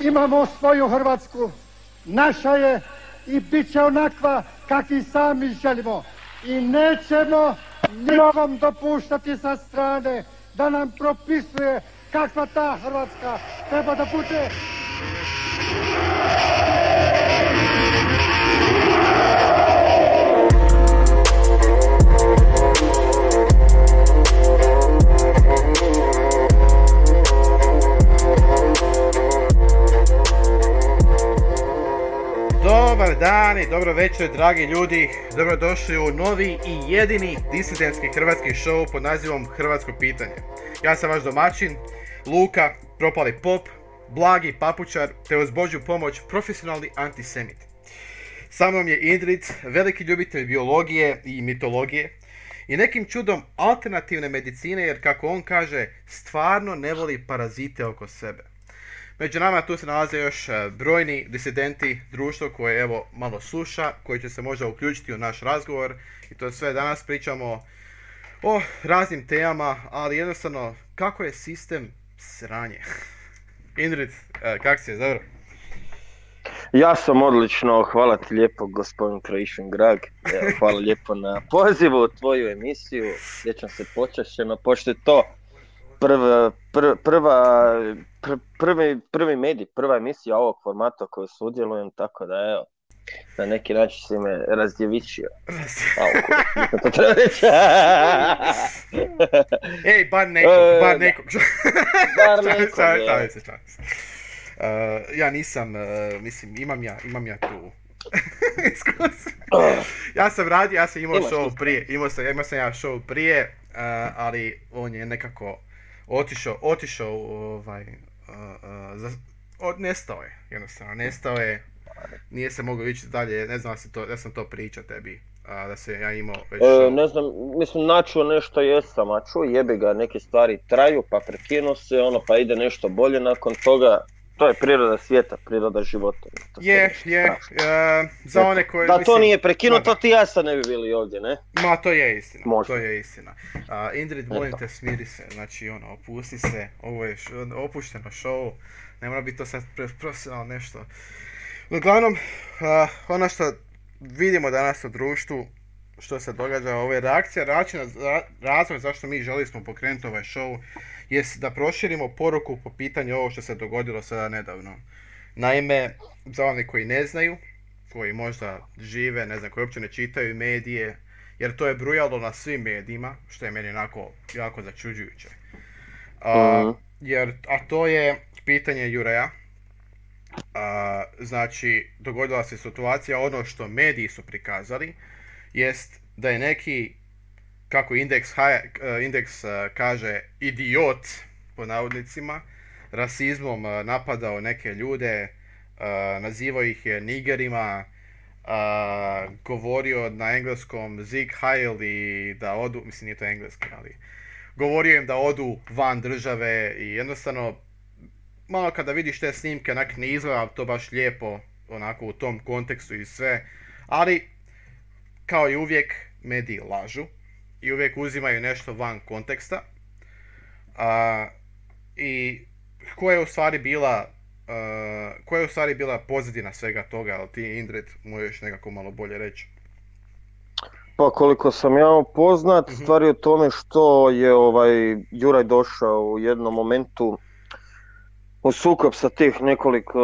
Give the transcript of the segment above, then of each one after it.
Imamo svoju Hrvatsku, naša je i bit će onakva kakvi sami želimo. I nećemo nikom dopuštati sa strane da nam propisuje kakva ta Hrvatska treba da bude. Dobar dan i dobro večer dragi ljudi, dobrodošli u novi i jedini disidentski hrvatski show pod nazivom Hrvatsko pitanje. Ja sam vaš domaćin, Luka, propali pop, blagi papučar, te uz Božju pomoć profesionalni antisemit. Sa mnom je Indrid, veliki ljubitelj biologije i mitologije i nekim čudom alternativne medicine jer kako on kaže, stvarno ne voli parazite oko sebe. Među nama tu se nalaze još e, brojni disidenti društva koje evo malo sluša, koji će se možda uključiti u naš razgovor i to sve danas pričamo o raznim temama, ali jednostavno kako je sistem sranje. Indrid, e, kak si je, dobro? Ja sam odlično, hvala ti lijepo gospodin Croatian Grag, hvala lijepo na pozivu u tvoju emisiju, sjećam se počašćeno, pošto je to prva, pr- prva, pr- prvi, prvi medij, prva emisija ovog formata u kojoj sudjelujem, tako da evo, na neki način si me razdjevičio. To treba reći. Ej, bar nekog, E, bar nekog. Bar nekog, se, se. E, ja nisam, e, mislim, imam ja, imam ja tu ja sam radio, ja sam imao Imaš show prije, imao sam, imao sam ja show prije, e, ali on je nekako otišao, otišao, ovaj, za, od, nestao je, jednostavno, nestao je, nije se mogao ići dalje, ne znam da, si to, da sam to pričao tebi, a, da se ja imao već E, show. ne znam, mislim, načuo nešto jesam, a čuo jebi ga, neke stvari traju, pa prekinu se, ono, pa ide nešto bolje nakon toga. To je priroda svijeta, priroda života. To Je, je, e, za one koje... Da to mislim- nije prekinuto, ti ja sad ne bi bili ovdje, ne? Ma, to je istina, Možda. to je istina. A, Indrid, molim te, smiri se, znači, ono, opusti se, ovo je š- opušteno show, ne mora biti to sad profesionalno nešto. Uglavnom, a, ono što vidimo danas u društvu, što se događa, ove reakcije, razlog zašto mi želi smo pokrenuti ovaj show, jest da proširimo poruku po pitanju ovo što se dogodilo sada nedavno. Naime, za one koji ne znaju, koji možda žive, ne znam, koji uopće ne čitaju medije, jer to je brujalo na svim medijima, što je meni onako jako začuđujuće. A, Mhm. jer, a to je pitanje Jureja. A, znači, dogodila se situacija, ono što mediji su prikazali, jest da je neki, kako indeks, eh, indeks eh, kaže, idiot, po navodnicima, rasizmom eh, napadao neke ljude, nazivao ih je nigerima, govorio na engleskom Zig Heil i da odu, mislim nije to engleski, ali govorio im da odu van države i jednostavno malo kada vidiš te snimke onak ne izgleda to baš lijepo onako u tom kontekstu i sve, ali kao i uvijek mediji lažu i uvijek uzimaju nešto van konteksta a, i koja je u stvari bila uh, koja je u stvari bila pozadina svega toga, ali ti Indred možeš nekako malo bolje reći. Pa koliko sam ja upoznat, Mhm. stvar je u tome što je ovaj Juraj došao u jednom momentu u sukob sa tih nekoliko,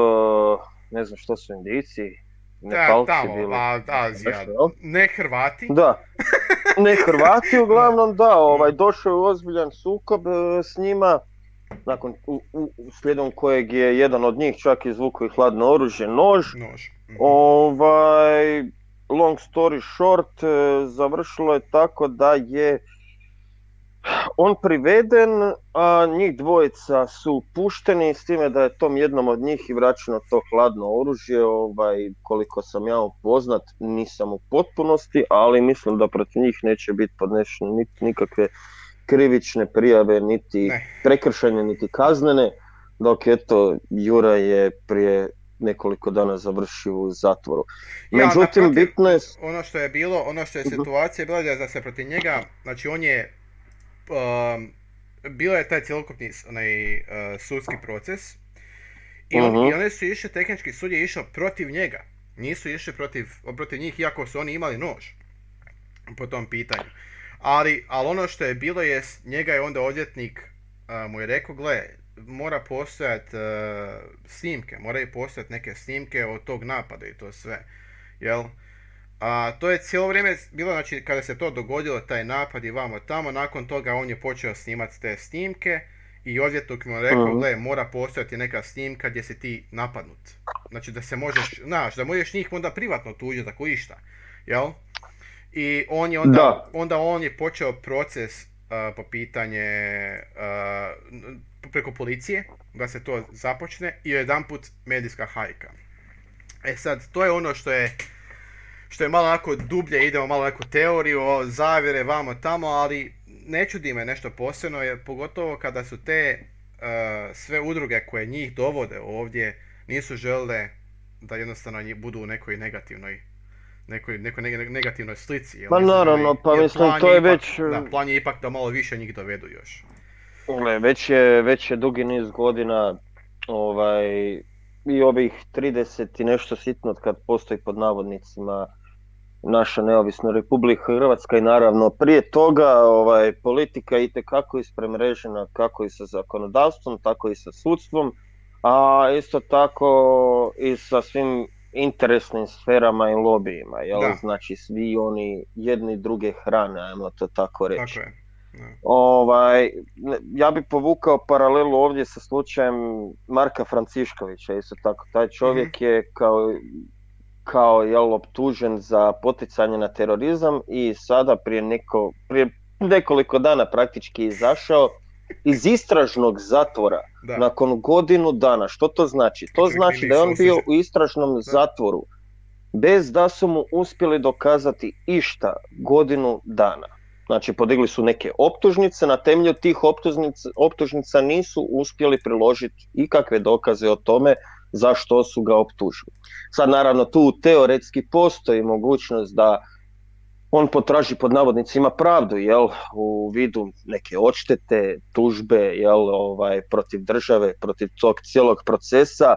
ne znam što su Indijci, Da, Nepalci tamo, bili. a, Azija, ne Hrvati. Da, ne Hrvati uglavnom, da, ovaj, došao je ozbiljan sukob e, s njima, nakon, u, u, slijedom kojeg je jedan od njih čak izvukao i hladno oružje, nož, Nož. Mhm. Ovaj, long story short, e, završilo je tako da je on priveden, a njih dvojica su pušteni s time da je tom jednom od njih i vraćeno to hladno oružje, ovaj, koliko sam ja upoznat, nisam u potpunosti, ali mislim da protiv njih neće biti podnešene niti nikakve krivične prijave, niti Ne. prekršajne, niti kaznene, dok eto Jura je prije nekoliko dana završio u zatvoru. Ja, Međutim, naprotiv, bitno je... ono što je bilo, ono što je Mhm. situacija bila da se protiv njega, znači on je, um, bilo je taj cjelokupni onaj uh, sudski proces I, on, Mhm. I oni su išli, tehnički sud je išao protiv njega. Nisu išli protiv, protiv njih, iako su oni imali nož po tom pitanju. Ali, ali ono što je bilo je, njega je onda odvjetnik a, mu je rekao, gle, mora postojati snimke, moraju postojati neke snimke od tog napada i to sve. Jel? A to je cijelo vrijeme bilo, znači, kada se to dogodilo, taj napad i vamo tamo, nakon toga on je počeo snimati te snimke i odvjetnik mu je rekao, Mhm. gle, mora postojati neka snimka gdje si ti napadnut. Znači da se možeš, znaš, da možeš njih onda privatno tužiti ako išta, jel? I on je onda, Da. onda on je počeo proces po pitanje preko policije da se to započne i jedanput medijska hajka. E sad, to je ono što je što je malo onako dublje, idemo malo neku teoriju, o zavjere, vamo tamo, ali ne čudi me nešto posebno, jer pogotovo kada su te uh, sve udruge koje njih dovode ovdje, nisu žele da jednostavno njih budu u nekoj negativnoj nekoj, nekoj neg- negativnoj slici. jel? Ma naravno, jer pa mislim, to je ipak- već, Da, e, plan je ipak da malo više njih dovedu još. Gle, već je, već je dugi niz godina ovaj, i ovih 30 i nešto sitno kad postoji pod navodnicima naša neovisna Republika Hrvatska i naravno prije toga ovaj, politika je itekako ispremrežena kako i sa zakonodavstvom, tako i sa sudstvom, a isto tako i sa svim interesnim sferama i lobijima, jel? Da. Znači svi oni jedni druge hrane, ajmo to tako reći. Tako je. Da. Ovaj, ja bi povukao paralelu ovdje sa slučajem Marka Franciškovića, isto tako. Taj čovjek je kao, kao jel, optužen za poticanje na terorizam i sada prije, neko, prije nekoliko dana praktički izašao iz istražnog zatvora Da. nakon godinu dana. Što to znači? To znači da je on bio u istražnom zatvoru bez da su mu uspjeli dokazati išta godinu dana. Znači podigli su neke optužnice, na temelju tih optužnica, optužnica nisu uspjeli priložiti ikakve dokaze o tome zašto su ga optužili. Sad naravno tu teoretski postoji mogućnost da on potraži pod navodnicima pravdu, jel, u vidu neke odštete, tužbe, jel, ovaj, protiv države, protiv tog cijelog procesa.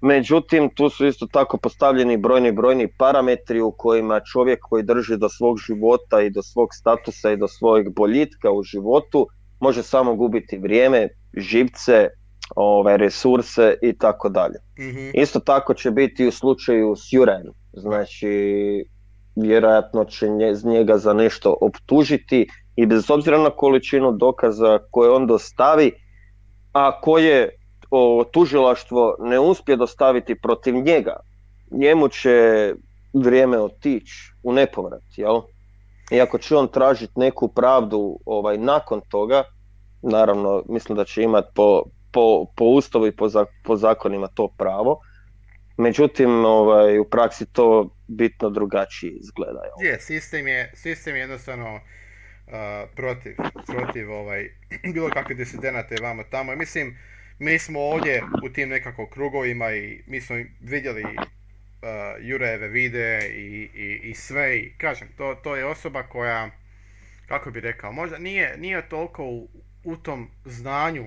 Međutim, tu su isto tako postavljeni brojni, brojni parametri u kojima čovjek koji drži do svog života i do svog statusa i do svojeg boljitka u životu može samo gubiti vrijeme, živce, ovaj, resurse i tako dalje. Mhm. Isto tako će biti u slučaju s Jurajem. Znači, vjerojatno će nje, njega za nešto optužiti i bez obzira na količinu dokaza koje on dostavi, a koje o, tužilaštvo ne uspije dostaviti protiv njega, njemu će vrijeme otići u nepovrat, jel? I ako će on tražiti neku pravdu ovaj, nakon toga, naravno mislim da će imati po, po, po ustavu i po, za- po zakonima to pravo. Međutim, ovaj, u praksi to bitno drugačije izgleda. Je, sistem je, sistem je jednostavno uh, protiv, protiv ovaj, bilo kakvih disidenata i vamo tamo. Mislim, mi smo ovdje u tim nekako krugovima i mi smo vidjeli uh, Jurajeve videe i, i, i sve i kažem, to, to je osoba koja, kako bi rekao, možda nije, nije toliko u, u tom znanju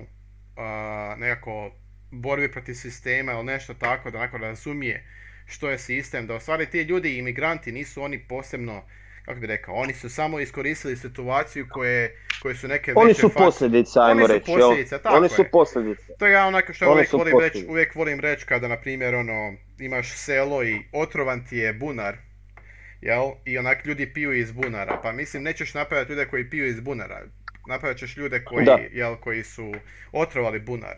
uh, nekako borbi protiv sistema ili nešto tako da onako razumije što je sistem, da u stvari ti ljudi, imigranti, nisu oni posebno, kako bi rekao, oni su samo iskoristili situaciju koje, koje su neke Oni veće su fakcije. posljedica, ajmo Oni su reći. posljedica, tako Oni su je. posljedice. To je ja onako što uvijek volim reći, uvijek volim reći kada, na primjer, ono, imaš selo i otrovan ti je bunar, jel? I onak ljudi piju iz bunara, pa mislim nećeš napraviti ljude koji piju iz bunara, napravit ćeš ljude koji, Da. jel, koji su otrovali bunar.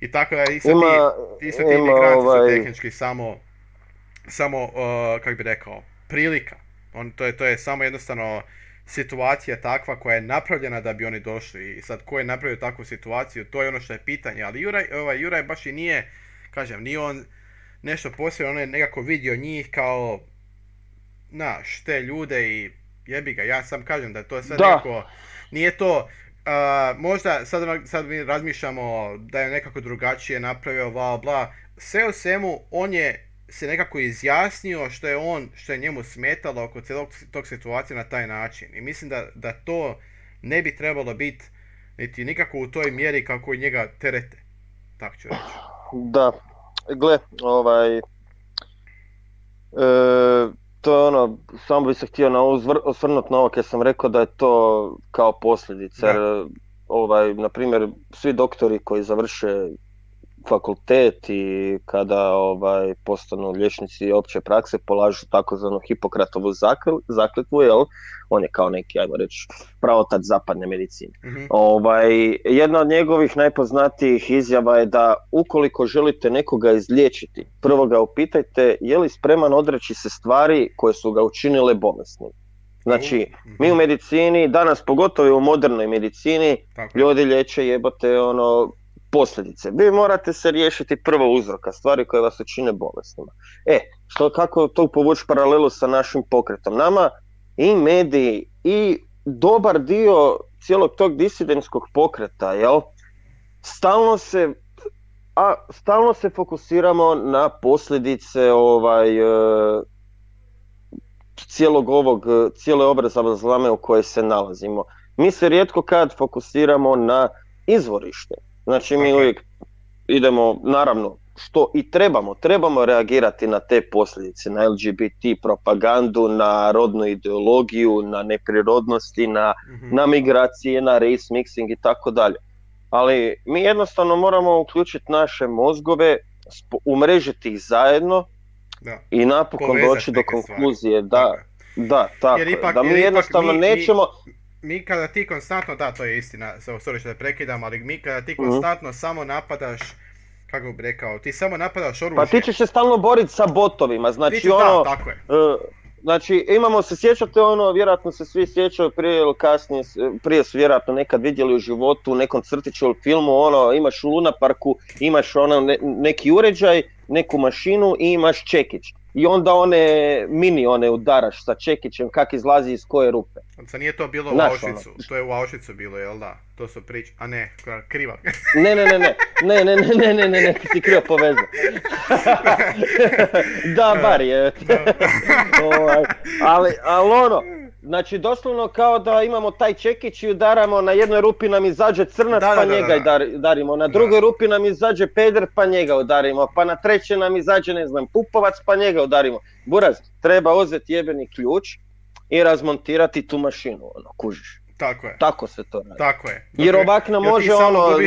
I tako da isto Ima, ti, ti ima imigranti su ovaj, tehnički samo, samo, uh, kako bi rekao, prilika. On, to, je, to je samo jednostavno situacija takva koja je napravljena da bi oni došli i sad ko je napravio takvu situaciju, to je ono što je pitanje, ali Juraj, ovaj, Juraj baš i nije, kažem, nije on nešto posebno, on je nekako vidio njih kao, znaš, te ljude i jebi ga, ja sam kažem da je to sve Da. nekako, nije to, a, možda sad, sad mi razmišljamo da je nekako drugačije napravio, bla bla, sve u svemu on je se nekako izjasnio što je on, što je njemu smetalo oko cijelog tog situacije na taj način. I mislim da, da to ne bi trebalo biti niti nikako u toj mjeri kako njega terete. Tako ću reći. Da, gle, ovaj, e, to je ono, samo bi se htio na osvrnuti na ovo kad sam rekao da je to kao posljedica. Jer, ovaj, na primjer, svi doktori koji završe fakultet i kada ovaj, postanu liječnici opće prakse polažu takozvanu Hipokratovu zakletvu, jel? on je kao neki, ajmo reći, pravotac zapadne medicine. mm Ovaj, jedna od njegovih najpoznatijih izjava je da ukoliko želite nekoga izliječiti, prvo ga upitajte je li spreman odreći se stvari koje su ga učinile bolesnim. Znači, mi u mhm. medicini, danas pogotovo u modernoj medicini, ljudi liječe jebote ono posljedice. Vi morate se riješiti prvo uzroka, stvari koje vas učine bolesnima. E, što, kako to povući paralelu sa našim pokretom? Nama i mediji i dobar dio cijelog tog disidentskog pokreta, jel? Stalno se a stalno se fokusiramo na posljedice ovaj e, cijelog ovog cijele obrazovne zlame u kojoj se nalazimo. Mi se rijetko kad fokusiramo na izvorište. Znači mi uvijek idemo, naravno, što i trebamo, trebamo reagirati na te posljedice, na LGBT propagandu, na rodnu ideologiju, na neprirodnosti, na, mm na migracije, na race mixing i tako dalje. Ali mi jednostavno moramo uključiti naše mozgove, umrežiti ih zajedno da. i napokon doći do konkluzije da, da, tako da mi jednostavno nećemo, mi kada ti konstantno, da to je istina, sorry što te prekidam, ali mi kada ti mhm. konstantno samo napadaš, kako bi rekao, ti samo napadaš oružje. Pa ti ćeš se stalno boriti sa botovima, znači ono... Da, tako je. Uh, znači imamo se, sjećate ono, vjerojatno se svi sjećaju prije ili kasnije, prije su vjerojatno nekad vidjeli u životu, u nekom crtiću ili filmu, ono, imaš u Luna Parku, imaš ono, neki uređaj, neku mašinu i imaš čekić i onda one mini one udaraš sa čekićem kak izlazi iz koje rupe. Sa nije to bilo u Auschwitzu, ono. to je u Auschwitzu bilo, jel da? To su prič... a ne, kriva. ne, ne, ne, ne, ne, ne, ne, ne, ne, ne, ne, ti krivo povezao. da, bar je. Ovaj, ali, ali ono, Znači doslovno kao da imamo taj čekić i udaramo na jednoj rupi nam izađe crnac pa njega i darimo, na drugoj rupi nam izađe peder pa njega udarimo, pa na treće nam izađe ne znam pupovac pa njega udarimo. Buraz, treba uzeti jebeni ključ i razmontirati tu mašinu, ono, kužiš. Tako je. Tako se to radi. Tako je. Jer ovak nam može ono,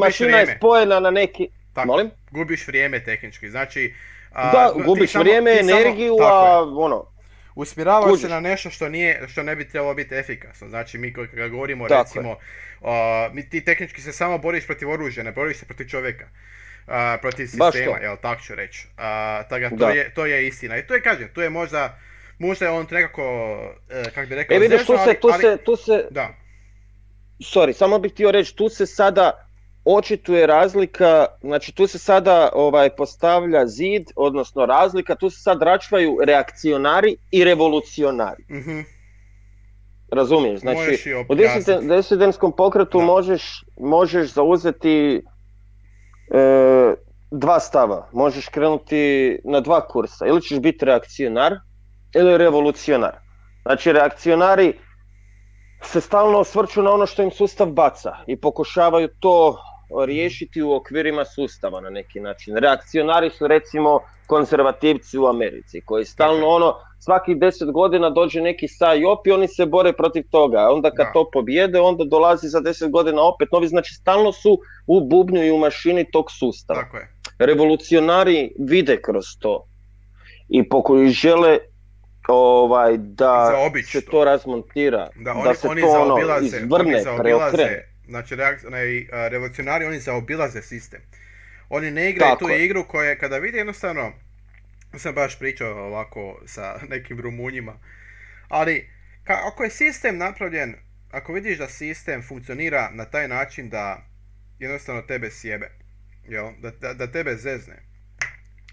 mašina je spojena na neki... Tako, Molim? Gubiš vrijeme tehnički, znači... da, gubiš vrijeme, energiju, a ono, usmjeravaš se na nešto što nije, što ne bi trebalo biti efikasno. Znači mi kada govorimo Tako recimo, mi ti tehnički se samo boriš protiv oružja, ne boriš se protiv čovjeka. Uh, protiv sistema, jel tako ću reći. Uh, to, je, to je istina. I to je, kažem, to je možda, možda je on nekako, uh, kako bi rekao, e, vidiš, tu se, tu se, tu se, da. Sorry, samo bih htio reći, tu se sada očituje razlika, znači tu se sada ovaj postavlja zid, odnosno razlika, tu se sad račvaju reakcionari i revolucionari. mm Razumiješ, znači u disidentskom pokretu možeš, možeš zauzeti e, dva stava, možeš krenuti na dva kursa, ili ćeš biti reakcionar ili revolucionar. Znači reakcionari se stalno osvrću na ono što im sustav baca i pokušavaju to riješiti u okvirima sustava na neki način. Reakcionari su recimo konzervativci u Americi koji stalno ono svakih deset godina dođe neki sajop i oni se bore protiv toga. Onda kad to pobjede onda dolazi za deset godina opet novi. Znači stalno su u bubnju i u mašini tog sustava. Tako je. Revolucionari vide kroz to i pokoji žele ovaj, da se to razmontira, da, oni, da se oni to ono izvrne, preokrene. Znači, revolucionari, oni zaobilaze sistem. Oni ne igraju tu igru koja, kada vidi jednostavno, sam baš pričao ovako sa nekim Rumunjima, ali ka, ako je sistem napravljen, ako vidiš da sistem funkcionira na taj način da jednostavno tebe sjebe, jel? Da, da, da tebe zezne,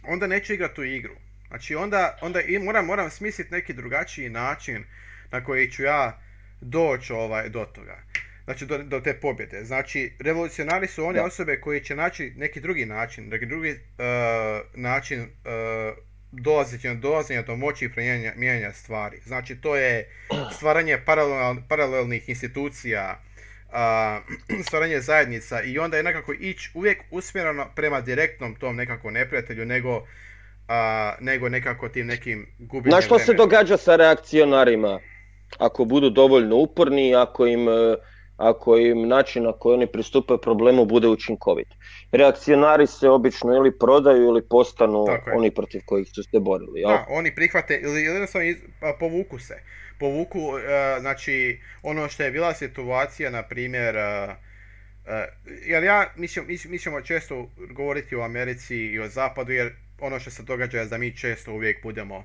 onda neću igrati tu igru. Znači onda, onda i moram, moram smisliti neki drugačiji način na koji ću ja doći ovaj, do toga. Znači do, do te pobjede. Znači revolucionari su one osobe koji će naći neki drugi način, neki drugi uh, način uh, dolazeći dolazenja do moći i mijenjanja stvari. Znači to je stvaranje paralel, paralelnih institucija, a, stvaranje zajednica i onda je nekako ići uvijek usmjereno prema direktnom tom nekako neprijatelju nego, a, nego nekako tim nekim gubljenjem Znaš što se vremena. događa sa reakcionarima? Ako budu dovoljno uporni, ako im, e, ako im način na koji oni pristupaju problemu bude učinkovit. Reakcionari se obično ili prodaju ili postanu Tako je. oni protiv kojih su se borili. Jel? Da, oni prihvate ili jednostavno pa, povuku se. Povuku, e, znači, ono što je bila situacija, na primjer, e, e, jer ja, mi ćemo, mi, mi ćemo često govoriti o Americi i o Zapadu, jer ono što se događa je da mi često uvijek budemo,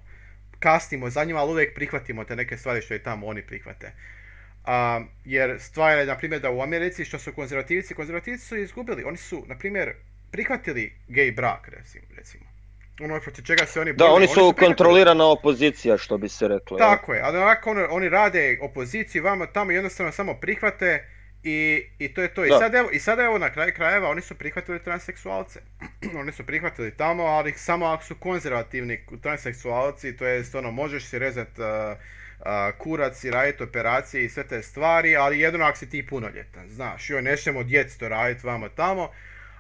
kasnimo za njima, ali uvijek prihvatimo te neke stvari što i tamo oni prihvate. A, jer stvar je, na primjer, da u Americi što su konzervativci, konzervativci su izgubili, oni su, na primjer, prihvatili gay brak, recimo. recimo. Ono protiv čega se oni Da, oni su prihvatili. kontrolirana opozicija, što bi se reklo. Tako je, ali onako ono, oni rade opoziciju vama tamo jednostavno samo prihvate i, i to je to. I Da. sad, evo, I sada evo na kraju krajeva oni su prihvatili transseksualce. oni su prihvatili tamo, ali samo ako su konzervativni transseksualci, to jest ono, možeš si rezat uh, uh, kurac i raditi operacije i sve te stvari, ali jedino ako si ti punoljetan, znaš, joj, nećemo to raditi vamo tamo,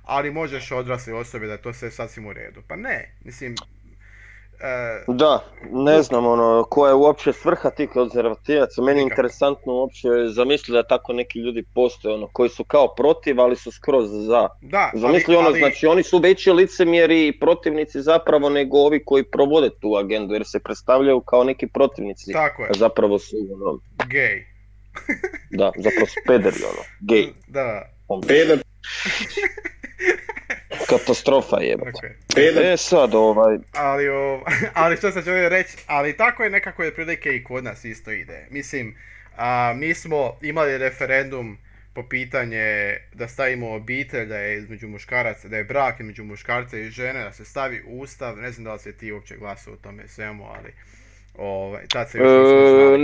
ali možeš odrasli osobi da je to sve sasvim u redu. Pa ne, mislim, Da, ne znam ono, koja je uopće svrha tih konzervativaca. Meni je interesantno uopće zamisliti da tako neki ljudi postoje, ono, koji su kao protiv, ali su skroz za. da, Zamisli ali, ono, ali- znači oni su veći licemjeri i protivnici zapravo nego ovi koji provode tu agendu, jer se predstavljaju kao neki protivnici. Tako je, zapravo su, ono, gay. da, zapravo su pederi, ono, gej. Da, Peder, Katastrofa je. Okay. E sad ovaj... Ali, o, ali što sam želio reći, ali tako je nekako je prilike i kod nas isto ide. Mislim, a, mi smo imali referendum po pitanje da stavimo obitelj, da je između muškaraca, da je brak između muškarca i žene, da se stavi ustav, ne znam da li se ti uopće glasao o tome svemu, ali... Ovaj, tad se još e,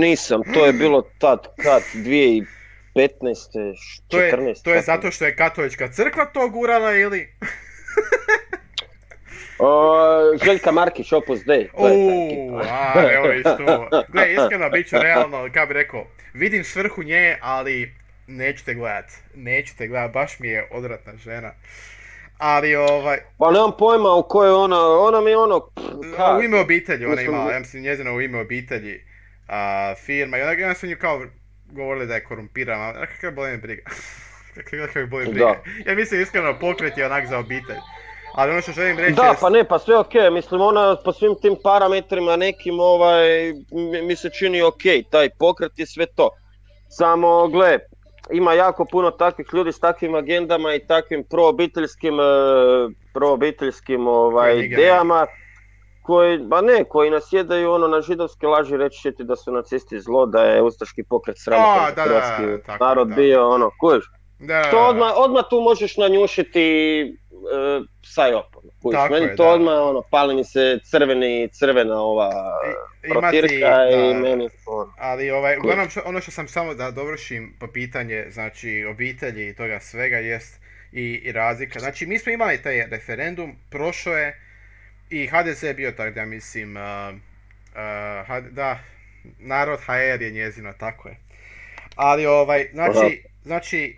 nisam, to je bilo tad, dvije i. 15. To je, to je zato što je katolička crkva to gurala ili? O, Željka Markić, Opus Dej. Evo viš. Gle, iskreno, bit ću realno, kako bi rekao, vidim svrhu nje, ali nećete gledat. Nećete gledat, baš mi je odratna žena. Ali ovaj... Pa nemam pojma u kojoj ona, ona mi je ono... Pff, U ime obitelji ona ima, ja mislim njezina u ime obitelji. A, firma i onda, ja su nju kao govorili da je korumpirana, a kakav boli me briga. Kakav boli me briga. Da. Ja mislim iskreno pokret je onak za obitelj. Ali ono što želim reći Da, pa ne, pa sve ok, mislim ona po svim tim parametrima nekim ovaj, mi, se čini ok, taj pokret je sve to. Samo, gle, ima jako puno takvih ljudi s takvim agendama i takvim proobiteljskim, e, proobiteljskim ovaj, idejama, koji, ba ne, koji nasjedaju ono na židovske laži reći će ti da su nacisti zlo, da je ustaški pokret sramotan hrvatski narod da. bio, ono, kužiš. Da, To odmah, odmah tu možeš nanjušiti uh, sajopom. Tako Meni je, to da. odmah ono, pali mi se crveni, crvena ova I- protirka i meni ono. Ali ovaj, uglavnom što, ono što sam samo da dovršim po pitanje znači obitelji i toga svega jest i, i razlika. Znači mi smo imali taj referendum, prošao je i HDZ je bio tak da mislim, uh, uh, da, narod HR je njezino, tako je. Ali ovaj, znači, znači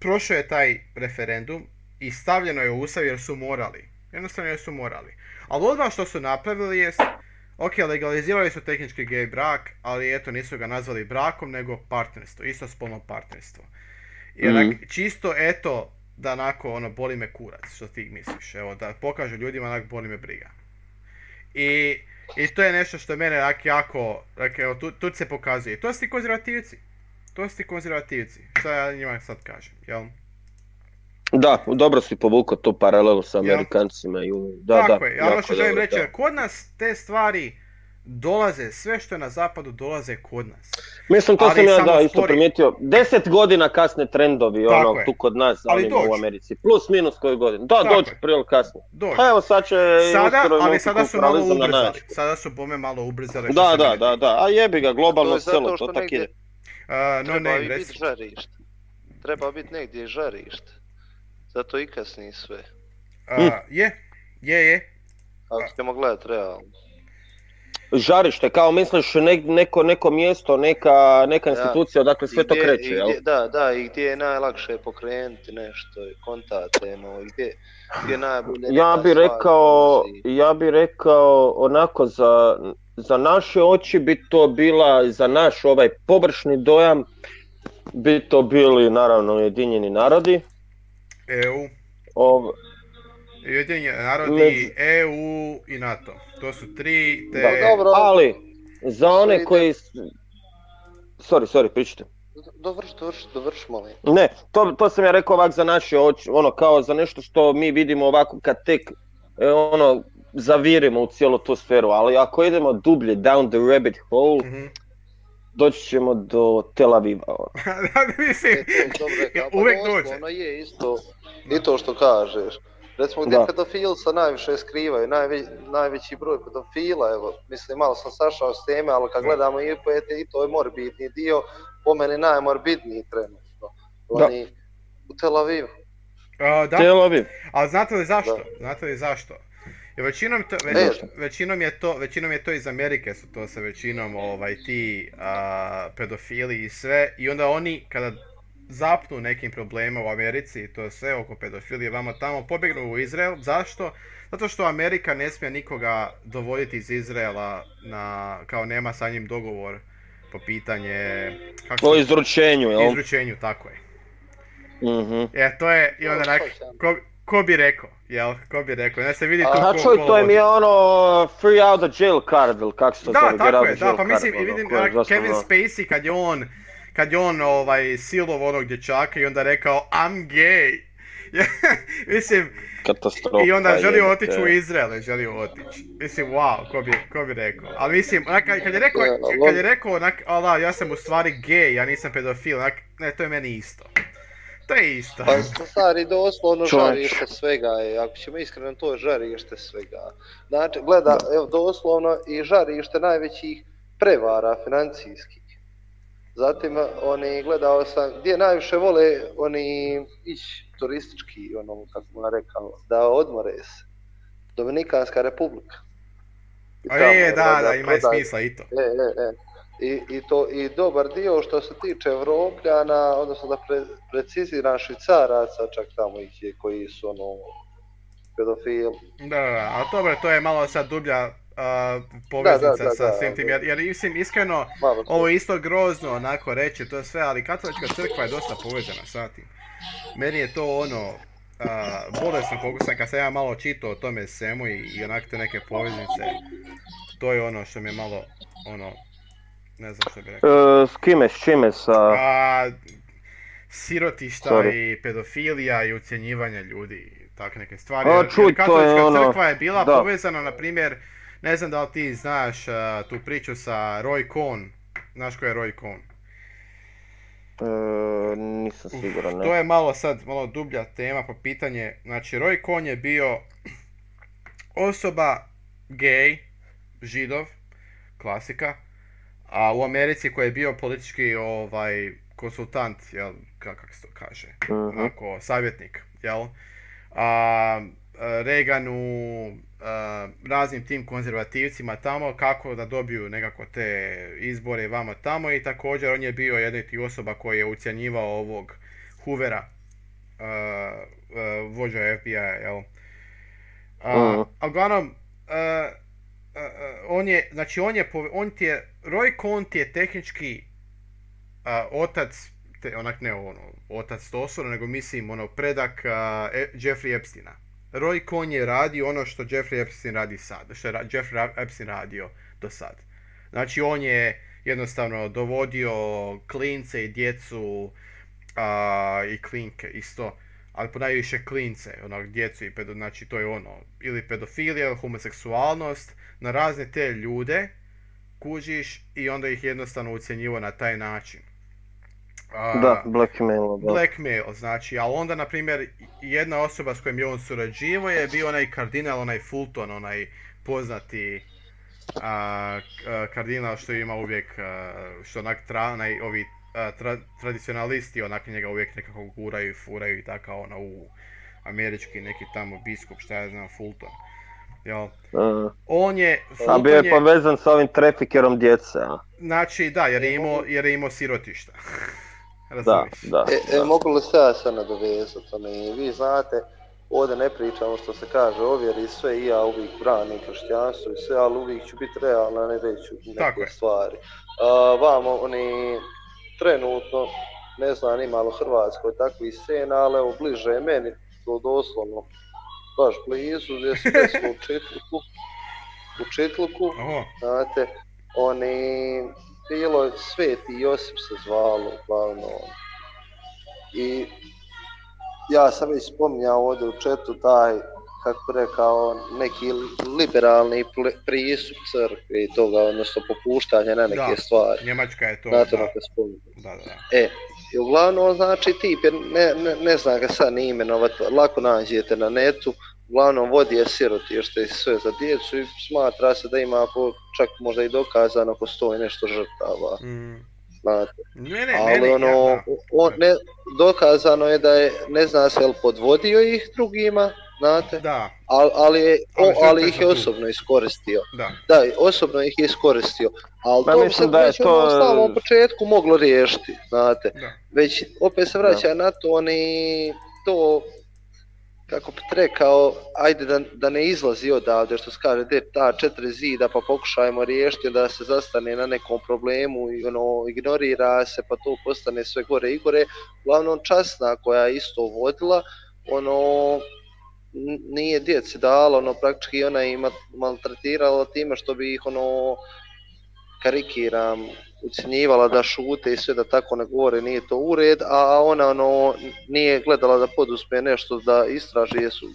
prošao je taj referendum i stavljeno je u ustav jer su morali. Jednostavno jer su morali. Ali odmah što su napravili jest, ok, legalizirali su tehnički gay brak, ali eto nisu ga nazvali brakom, nego partnerstvo, istospolno partnerstvo. I onak, Mhm. čisto eto, da onako, ono, boli me kurac, što ti misliš, evo, da pokažu ljudima, onak, boli me briga. I, i to je nešto što je mene onak jako, onak, evo, tu, tu se pokazuje. To su ti konzervativci. To su ti konzervativci. Šta ja njima sad kažem, jel? Da, dobro si povukao tu paralelu sa? Amerikancima. i u- Da, Tako da, je, ali ono što želim reći, kod nas te stvari dolaze, sve što je na zapadu dolaze kod nas. Mislim, to ali sam ja da, isto primijetio. Deset godina kasne trendovi, Tako ono, je. tu kod nas, Ali ali u dođu. Americi. Plus, minus koju godinu. Da, Tako dođu je. prije ili kasnije. Dođe. Pa evo sad će Sada, ali sada su malo na ubrzali. Sada su bome malo ubrzali. Da, da, da, da. A jebi ga, To globalno je zato selo, što to tak ide. A, no Treba name, biti žarište. Treba biti negdje žarište. Zato i kasni sve. A, je, je, je. Ako ćemo gledat realno. Žarište, kao misliš ne- neko, neko mjesto, neka, neka Ja. institucija odakle sve I to kreće, i jel? Da, da, i gdje je najlakše pokrenuti nešto, i kontate, no, i gdje, gdje je najbolje... Ja neka bi stvar rekao, dolazi. ja bi rekao onako za, za naše oči bi to bila, za naš ovaj površni dojam, bi to bili naravno Ujedinjeni narodi. EU, Ov, Ujedinjeni narodi, EU i NATO. To su tri, te... Da, Dobro, ali za one ide- koji... Sorry, sorry, pričajte. dovrš, dovrš, dovrš, molim. Ne, to, to sam ja rekao ovak za naše oči, ono kao za nešto što mi vidimo ovako kad tek e, ono zavirimo u cijelu tu sferu, ali ako idemo dublje down the rabbit hole, Mhm. doći ćemo do Tel Aviva. ono. Da, Mislim, E, uvijek doslovno dođe. Ono je isto, i to što kažeš. Recimo gdje Da. se najviše skrivaju, najve, najveći broj pedofila, evo, mislim malo sam sašao s teme, ali kad Da. gledamo i i to je morbidni dio, po meni najmorbidniji trenutno. Da. Oni u Tel Avivu. A, da, Tel Aviv. ali znate li zašto? Da. Znate li zašto? Jer većinom, to, većinom, je to, većinom je to iz Amerike su to sa većinom ovaj, ti a, pedofili i sve i onda oni kada zapnu nekim problemima u Americi to sve oko pedofilije vamo tamo pobjegnu u Izrael. Zašto? Zato što Amerika ne smije nikoga dovoditi iz Izraela na, kao nema sa njim dogovor po pitanje kako O izručenju, jel? izručenju, tako je. Mhm. E, to je, i onda Dobro, nak, shvaćam. ko, ko bi rekao, jel, ko bi rekao, ne se vidi to A ko, čuj, ko to je ono free out of jail card, ili kako se to Da, zove, get tako je, da, pa card, mislim, i ono, vidim, je onak, Kevin Spacey kad je on, kad je on, ovaj, silovo onog dječaka i onda rekao, I'm gay. mislim, Katastrofa. i onda želio otići u Izrael, je želio otići. Mislim, wow, ko bi, ko bi rekao. Ali mislim, onak, kad kad je rekao, kad je rekao, onak, ala, ja sam u stvari gay, ja nisam pedofil, onak, ne, to je meni isto. To je isto. Pa stari doslovno žarište svega je, ako ćemo iskreno to je žarište svega. Znači, gleda, evo doslovno i žarište najvećih prevara financijskih. Zatim oni gledao sam gdje najviše vole oni ići turistički, ono kako sam rekao, da odmore se. Dominikanska republika. I tamo, je, da, da, ima smisla i to. E, e, e. I, i, to, I dobar dio što se tiče Evropljana, odnosno da pre, preciziram švicaraca, čak tamo ih je koji su ono pedofili. Da, da, da, ali dobro, to je malo sad dublja poveznica Da, da, da, sa da, svim tim, da. jer, jer mislim, iskreno, Malo ovo je isto grozno onako reći to sve, ali katolička crkva je dosta povezana sa tim. Meni je to ono, a, bolesno koliko sam, kad sam ja malo čitao o tome svemu i, i onak te neke poveznice, to je ono što mi je malo, ono, ne znam što bi rekao. E, s kime, s čime, sa... A, sirotišta Sorry. i pedofilija i ucjenjivanje ljudi i tak neke stvari. A, čuj, jer to je katolička ono- crkva je bila da. povezana, na primjer, ne znam da li ti znaš a, tu priču sa Roy Cohn. Znaš ko je Roy Cohn? E, nisam siguran, ne. To je malo sad, malo dublja tema po pitanje. Znači, Roy Cohn je bio osoba gay, židov, klasika, a u Americi koji je bio politički ovaj, konsultant, jel, ka- kako se to kaže, Mhm. onako, savjetnik, jel? A, Reaganu, raznim tim konzervativcima tamo, kako da dobiju nekako te izbore vamo tamo i također on je bio jedna tih osoba koji je ucjenjivao ovog Hoovera, a, a, vođa FBI-a, jel? A, Mhm. uglavnom, on je, znači on je, on ti je, Roy Cohn ti je tehnički otac, te, onak ne ono, otac to osobno, nego mislim ono predak E- Jeffrey Epsteina. Roy Cohn je radio ono što Jeffrey Epstein radi sad, što je Jeffrey Epstein radio do sad. Znači on je jednostavno dovodio klince i djecu a, i klinke isto, ali ponajviše klince, onak djecu i pedo, znači to je ono, ili pedofilija ili homoseksualnost, na razne te ljude kužiš i onda ih jednostavno ucjenjivo na taj način. A, Da, blackmail, da. Blackmail, znači, ali onda, na primjer, jedna osoba s kojom je on surađivao je bio onaj kardinal, onaj Fulton, onaj poznati a, a, kardinal što ima uvijek, a, što onak tra, onaj, ovi a, tra- tradicionalisti onak njega uvijek nekako guraju i furaju i tako ono u američki neki tamo biskup, šta ja znam, Fulton. jel? Uh, On je, a Fulton bio je povezan sa ovim trafikerom djece, a? znači da, jer je imao, jer je imao sirotišta. Da, Razumiješ? da. E, e, mogu li se ja sad nadovezati? Ono, vi znate, ovdje ne pričamo što se kaže o vjeri i sve i ja uvijek branim kršćanstvo i sve, ali uvijek ću biti realna, ne Tako neke je. stvari. A, vamo, oni trenutno, ne znam ima li u Hrvatskoj takvih scena, ali evo bliže meni, to doslovno baš blizu, gdje se desilo u Čitluku, u Čitluku, Oho, znate, oni, bilo Sveti Josip se zvalo, uglavnom. I ja sam već spominjao ovdje u četu taj, kako rekao, neki liberalni pristup crkve i toga, odnosno popuštanje na neke Da. stvari. Njemačka je to, Znate da, da, da, da. E, i uglavnom, znači, tip je, ne, ne, ne znam ga sad ni imenovat, lako nađete na netu, uglavnom vodi je sirotište i sve za djecu i smatra se da ima po, čak možda i dokazano oko sto i nešto žrtava, Mm. znate. Ne, ne, Ali ono, ja, da. on, ne, dokazano je da je, ne zna se jel podvodio ih drugima, znate, Da, ali, ali, je, Ali o, ali žrtve ih je tu. osobno iskoristio. da. Da, osobno ih je iskoristio, ali Pa to bi se da je već to- ono u samom početku moglo riješiti, znate. Da. Već opet se vraća na to, oni to, kako bi rekao, ajde da, da ne izlazi odavde, što se kaže, ta četiri zida pa pokušajmo riješiti da se zastane na nekom problemu i ono, ignorira se pa to postane sve gore i gore. Uglavnom časna koja je isto vodila, ono, nije djeci dala, ono, praktički ona ima maltretirala time što bi ih, ono, karikiram, ucjenjivala da šute i sve da tako ne govore, nije to ured, a ona ono nije gledala da poduzme nešto da istraži jesu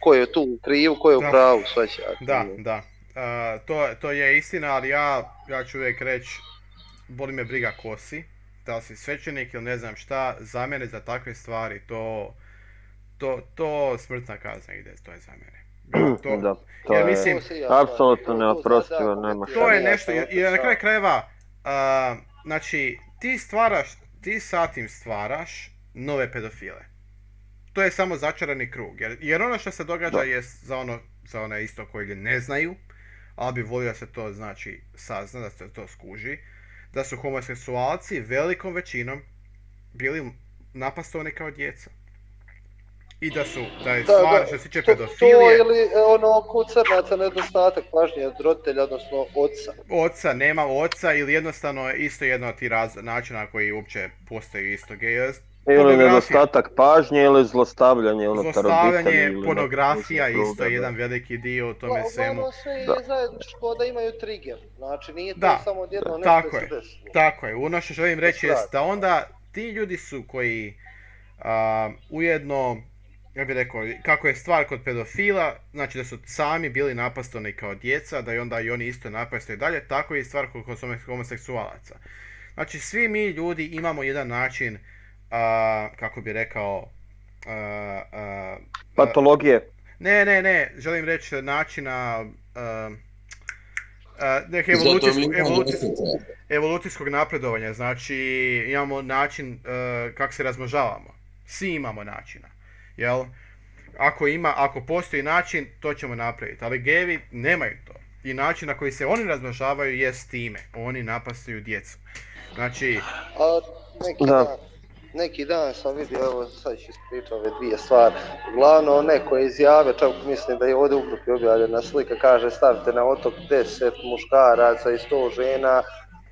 ko je tu u krivu, ko je u pravu, svaćate. Da, da. A, to, to je istina, ali ja, ja ću uvijek reći, boli me briga ko si, da si svećenik ili ne znam šta, za mene za takve stvari to, to, to smrtna kazna ide, to je za mene. To, Da, to je mislim- ja apsolutno neoprostivo, nema šta. to je ja nešto, jer, na kraju krajeva, znači, ti stvaraš, ti sa tim stvaraš nove pedofile. To je samo začarani krug, jer, jer ono što se događa je za ono, za one isto koji ne znaju, ali bi volio da se to znači sazna, da se to skuži, da su homoseksualci velikom većinom bili napastovani kao djeca. I da su, da je Da, stvar da, što se tiče To, to pedofilije, ili e, ono kod crnaca nedostatak pažnje od roditelja, odnosno oca. oca, nema oca ili jednostavno je isto jedno od tih raz, načina koji uopće postoji isto gej. Ili nedostatak pažnje ili zlostavljanje obitelji. Zlostavljanje, ili pornografija isto je jedan da. veliki dio u tome svemu. Uglavnom sve je Da. zajedničko da imaju trigger. Znači nije to Da, samo odjedno da. nešto Tako se je. desilo. Tako je, ono što želim reći je da onda ti ljudi su koji a, ujedno, ja bih rekao, kako je stvar kod pedofila, znači da su sami bili napastani kao djeca, da i onda i oni isto napastaju dalje, tako je i stvar kod homo- homoseksualaca. Znači svi mi ljudi imamo jedan način, a, kako bi rekao, a, a, Patologije. ne, ne, ne, želim reći načina uh, uh, nek evolucijskog, evolucijskog, evolucijskog napredovanja, znači imamo način uh, kako se razmnožavamo. Svi imamo načina, jel? Ako ima, ako postoji način, to ćemo napraviti, ali gevi nemaju to. I način na koji se oni razmnožavaju je s time, oni napastaju djecu. Znači, A neki Da. dan, neki dan sam vidio, evo sad ću ispričati ove dvije stvari. Uglavnom neko je izjave, čak mislim da je ovdje u grupi objavljena slika, kaže stavite na otok 10 muškaraca i 100 žena,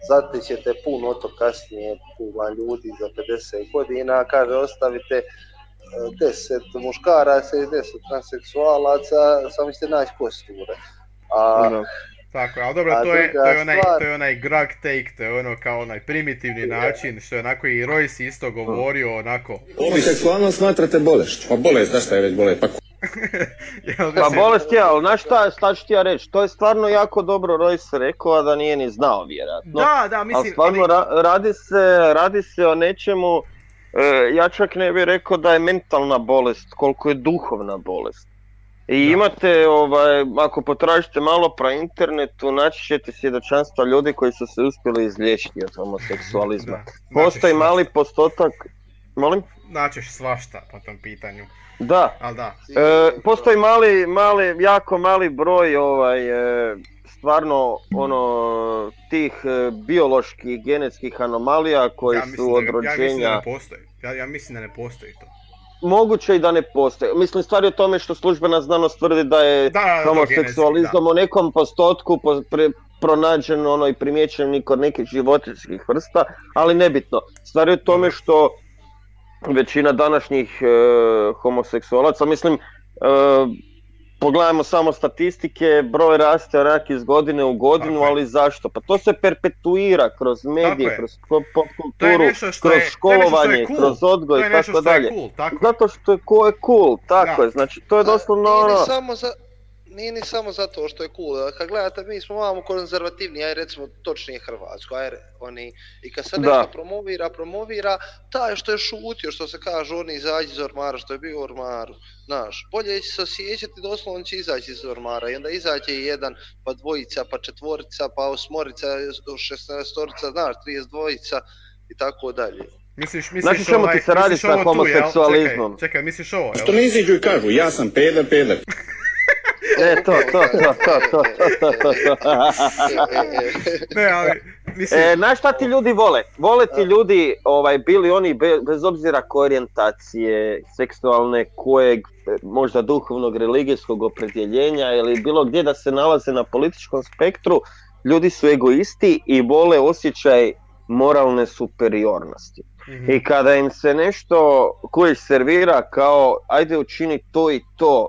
zatim ćete pun otok kasnije, puno ljudi za 50 godina, kaže ostavite 10 muškaraca i 10 transseksualaca, samo ćete naći kosture. A. Tako ali dobro, to je, to je onaj, stvar- to je onaj grug take, to je ono kao onaj primitivni način, što je onako i Royce isto govorio onako. Homoseksualnost smatrate bolešću? Pa bolest, da šta je već bolest? Pa Pa bolest je, ali znaš šta, šta ću ti ja reći? To je stvarno jako dobro Royce rekao, a da nije ni znao vjerojatno. Da, da, ali mislim, stvarno ali- ra- radi, se, radi se o nečemu, ja čak ne bih rekao da je mentalna bolest, koliko je duhovna bolest. I Da. imate, ovaj, ako potražite malo po internetu, naći ćete svjedočanstva ljudi koji su se uspjeli izliječiti od homoseksualizma. da, Postoji što- mali postotak, Molim? Naćeš svašta po tom pitanju. Da. Ali da. E, postoji mali, mali, jako mali broj ovaj, e, stvarno ono tih e, bioloških genetskih anomalija koji Ja su od da, ja mislim da rođenja ne postoji. Ja, ja mislim da ne postoji to. moguće i da ne postoje. Mislim stvar je u tome što službena znanost tvrdi da je Da, homoseksualizam u nekom postotku po, pre- pronađen ono i primijećen i kod nekih životinjskih vrsta, ali nebitno. Stvar je u tome što većina današnjih e, homoseksualaca, mislim, e, pogledajmo samo statistike, broj raste onak iz godine u godinu, Tako je. ali zašto? Pa to se perpetuira kroz medije, je. kroz pop kulturu, kroz školovanje, je cool. kroz odgoj to je i tako dalje. cool, tako. Zato što je ko je cool, tako Da. je, znači to je doslovno Nije ni ono... samo za, nije ni samo zato što je cool. Kad gledate, mi smo malo konzervativni, aj recimo točnije Hrvatsku, aj oni, i kad se nešto promovira, promovira, taj što je šutio, što se kaže, oni izađi iz ormara, što je bio u ormaru, znaš, bolje će se osjećati, doslovno će izaći iz ormara i onda izađe jedan, pa dvojica, pa četvorica, pa osmorica, šestnaestorica, znaš, 32 i tako dalje. Misliš, misliš Znaš o čemu ti se radi sa homoseksualizmom? Čekaj, čekaj, misliš ovo, Što jel? ne iziđu i kažu, ja sam peder, peder. E, to, to, to, to, to, to, to. Ne, ali, mislim, E, znaš šta ti ljudi vole? Vole ti ljudi, ovaj, bili oni be- bez obzira koje orijentacije, seksualne, kojeg, e, možda duhovnog, religijskog opredjeljenja ili bilo gdje da se nalaze na političkom spektru, ljudi su egoisti i vole osjećaj moralne superiornosti. mhm, I kada im se nešto koji servira kao ajde učini to i to,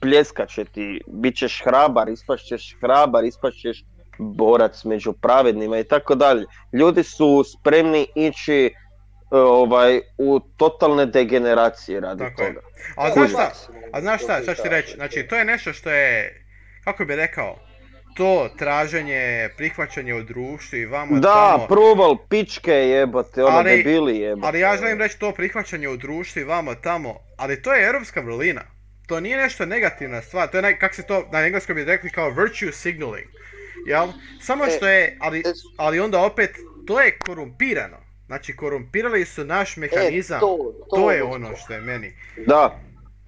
pljeskat će ti, bit ćeš hrabar, ispašćeš hrabar, ispašćeš borac među pravednima i tako dalje. Ljudi su spremni ići e, ovaj, u totalne degeneracije radi Tako je. toga. a znaš šta, a znaš šta, šta ću ti reći, znači to je nešto što je, kako bi rekao, to traženje, prihvaćanje u društvu i vamo Da, tamo, proval pičke jebote, ono Ali- debili jebote. ali ja želim reći to prihvaćanje u društvu i vamo tamo, ali to je europska vrlina. To nije nešto negativna stvar, to je, naj, kak se to na engleskom bi rekli kao virtue signaling. Jel? Samo E, što je, ali, e, ali onda opet, to je korumpirano. Znači, korumpirali su naš mehanizam. E, to, to, to je ono što je meni. Da,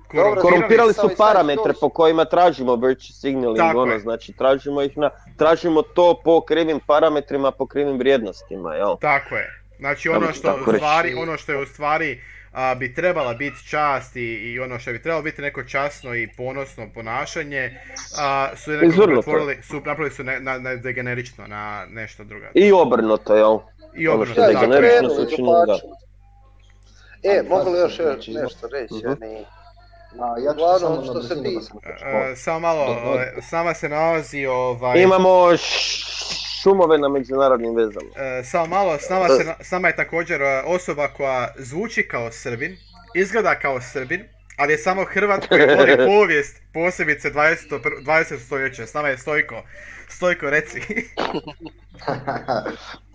korumpirali Samo su parametre po kojima tražimo virtue signaling, Tako ono, je. znači tražimo ih na, tražimo to po krivim parametrima, po krivim vrijednostima, jel? Tako je. Znači ono to što, tako u stvari, ono što je u stvari a, bi trebala biti čast i, i ono što bi trebalo biti neko časno i ponosno ponašanje, a, su pretvorili, su napravili su ne, na, na degenerično, na nešto drugo. I obrnuto, jel? I ono obrnuto, što je degenerično su učinili, izopači. E, mogu li još znači, nešto reći? Mhm. Ani... Ma, ja ću Uglavnom, samo na što se da ti-. E, samo malo, e, s nama se nalazi ovaj... Imamo š- šumove na međunarodnim vezama. E, samo malo, s nama, se, na- s nama je također e, osoba koja zvuči kao Srbin, izgleda kao Srbin, ali je samo Hrvat koji voli povijest, posebice 20. pr- 20. stoljeća. S nama je Stojko. Stojko, reci.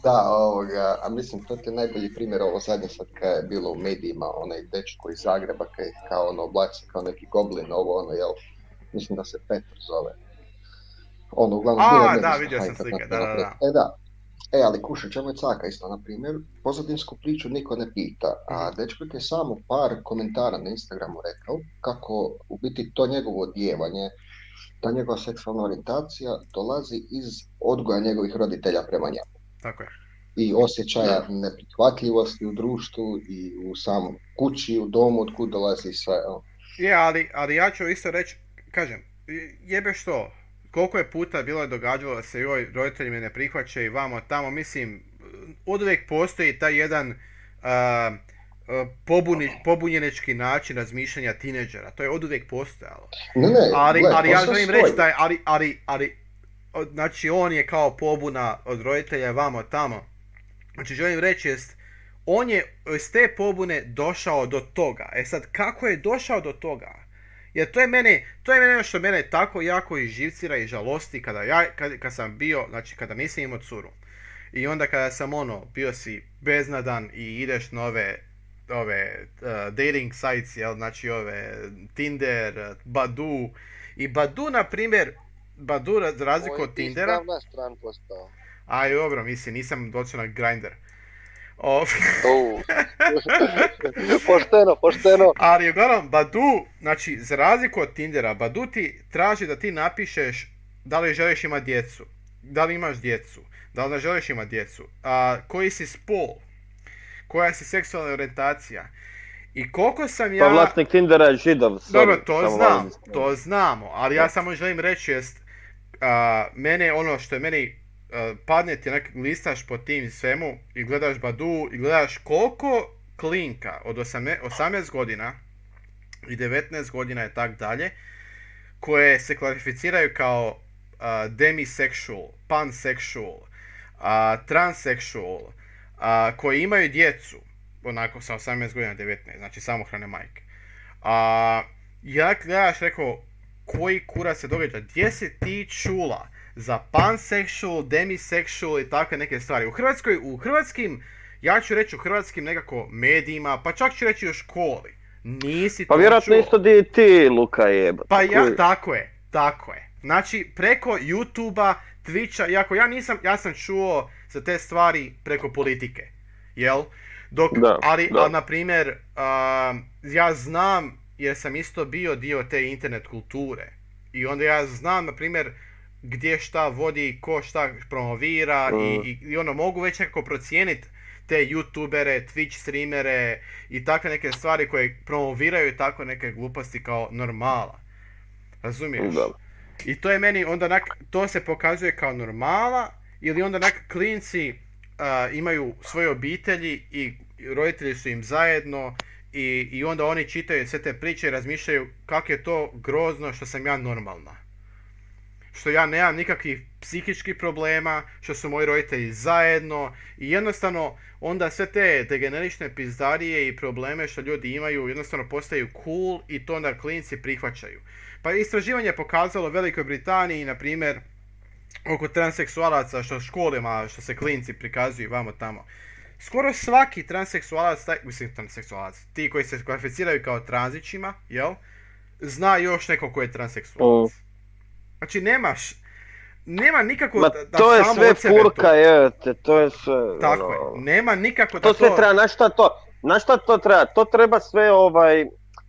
da, ovoga, a mislim to ti je najbolji primjer ovo zadnje sad kad je bilo u medijima, onaj dečko iz Zagreba kad je kao ono oblači kao neki goblin, ovo ono, jel, mislim da se Petr zove. Ono, uglavnom, A, da, vidio sam slike, da, da, da. E da, e, ali kuša, čemu je caka isto, na primjer, pozadinsku priču niko ne pita, a Mhm. dečko je samo par komentara na Instagramu rekao kako u biti to njegovo odjevanje, ta njegova seksualna orijentacija dolazi iz odgoja njegovih roditelja prema njemu Tako je. i osjećaja neprihvatljivosti u društvu i u samom kući, u domu, od kud dolazi sve. ono. Je, ali, ali ja ću isto reći, kažem, jebe što, koliko je puta bilo je događalo da se joj roditelji me ne prihvaćaju vamo tamo, mislim, od uvijek postoji taj jedan a, a, pobuni, pobunjenički način razmišljanja tineđera, to je od uvijek postojalo. Ne, ne, Ali, gle, ali ja želim reći da je, ali, ali, ali, znači on je kao pobuna od roditelja vamo tamo. Znači želim reći jest, on je iz te pobune došao do toga. E sad, kako je došao do toga? Jer to je mene, to je mene što mene tako jako i živcira i žalosti kada ja, kad, kad sam bio, znači kada nisam imao curu. I onda kada sam ono, bio si beznadan i ideš na ove, ove uh, dating sites, jel, znači ove Tinder, Badu. I Badu, na primjer, Badu za razliku Moj od Tindera, stran postao. aj dobro, mislim, nisam došao na Grindr. Pošteno, pošteno. Ali uglavnom, Badu, znači, za razliku od Tindera, Badu ti traži da ti napišeš da li želiš imati djecu, da li imaš djecu, da li ne želiš imati djecu, a, koji si spol, koja si seksualna orijentacija. I koliko sam ja... Pa vlasnik Tindera je židov. sorry, Dobro, to samo znam, to znamo, ali ja samo želim reći jest, a, mene ono što je meni padne ti nek listaš po tim svemu i gledaš Badu i gledaš koliko klinka od 18, 18 godina i 19 godina i tak dalje, koje se klasificiraju kao a, demisexual, pansexual, a, transsexual, a, koji imaju djecu, onako sa 18 godina 19, znači samohrane majke. A, ja gledaš rekao, koji kura se događa, gdje si ti čula za pansexual, demisexual i takve neke stvari. U Hrvatskoj, u hrvatskim, ja ću reći u hrvatskim nekako medijima, pa čak ću reći u školi. Nisi Pa to vjerojatno čuo. isto di i ti, Luka jeba. Pa ja, tako je, tako je. Znači, preko YouTube-a, Twitcha, iako ja nisam, ja sam čuo za te stvari preko politike, jel? Dok, Da, ali, da. na primjer, ja znam, jer sam isto bio dio te internet kulture. I onda ja znam, na primjer, gdje šta vodi, ko šta promovira i, Mm. i, i ono, mogu već nekako procijeniti te youtubere, twitch streamere i takve neke stvari koje promoviraju tako neke gluposti kao normala. Razumiješ? Da. I to je meni onda onak, to se pokazuje kao normala ili onda onak klinci a, imaju svoje obitelji i roditelji su im zajedno i, i onda oni čitaju sve te priče i razmišljaju kako je to grozno što sam ja normalna. Što ja nemam nikakvih psihičkih problema, što su moji roditelji zajedno i jednostavno onda sve te degenerične pizdarije i probleme što ljudi imaju jednostavno postaju cool i to onda klinci prihvaćaju. Pa istraživanje je pokazalo u Velikoj Britaniji, na primjer, oko transseksualaca što školima, što se klinci prikazuju vamo tamo. Skoro svaki transseksualac, taj, mislim transseksualac, ti koji se kvalificiraju kao tranzićima, jel? Zna još neko ko je transseksualac. Znači nemaš, nema nikako Ma da, da to je samo sve sebe to- furka, je, te, to je sve... Tako ono, je, nema nikako da To to... sve treba, na šta to, na šta to treba? To treba sve ovaj,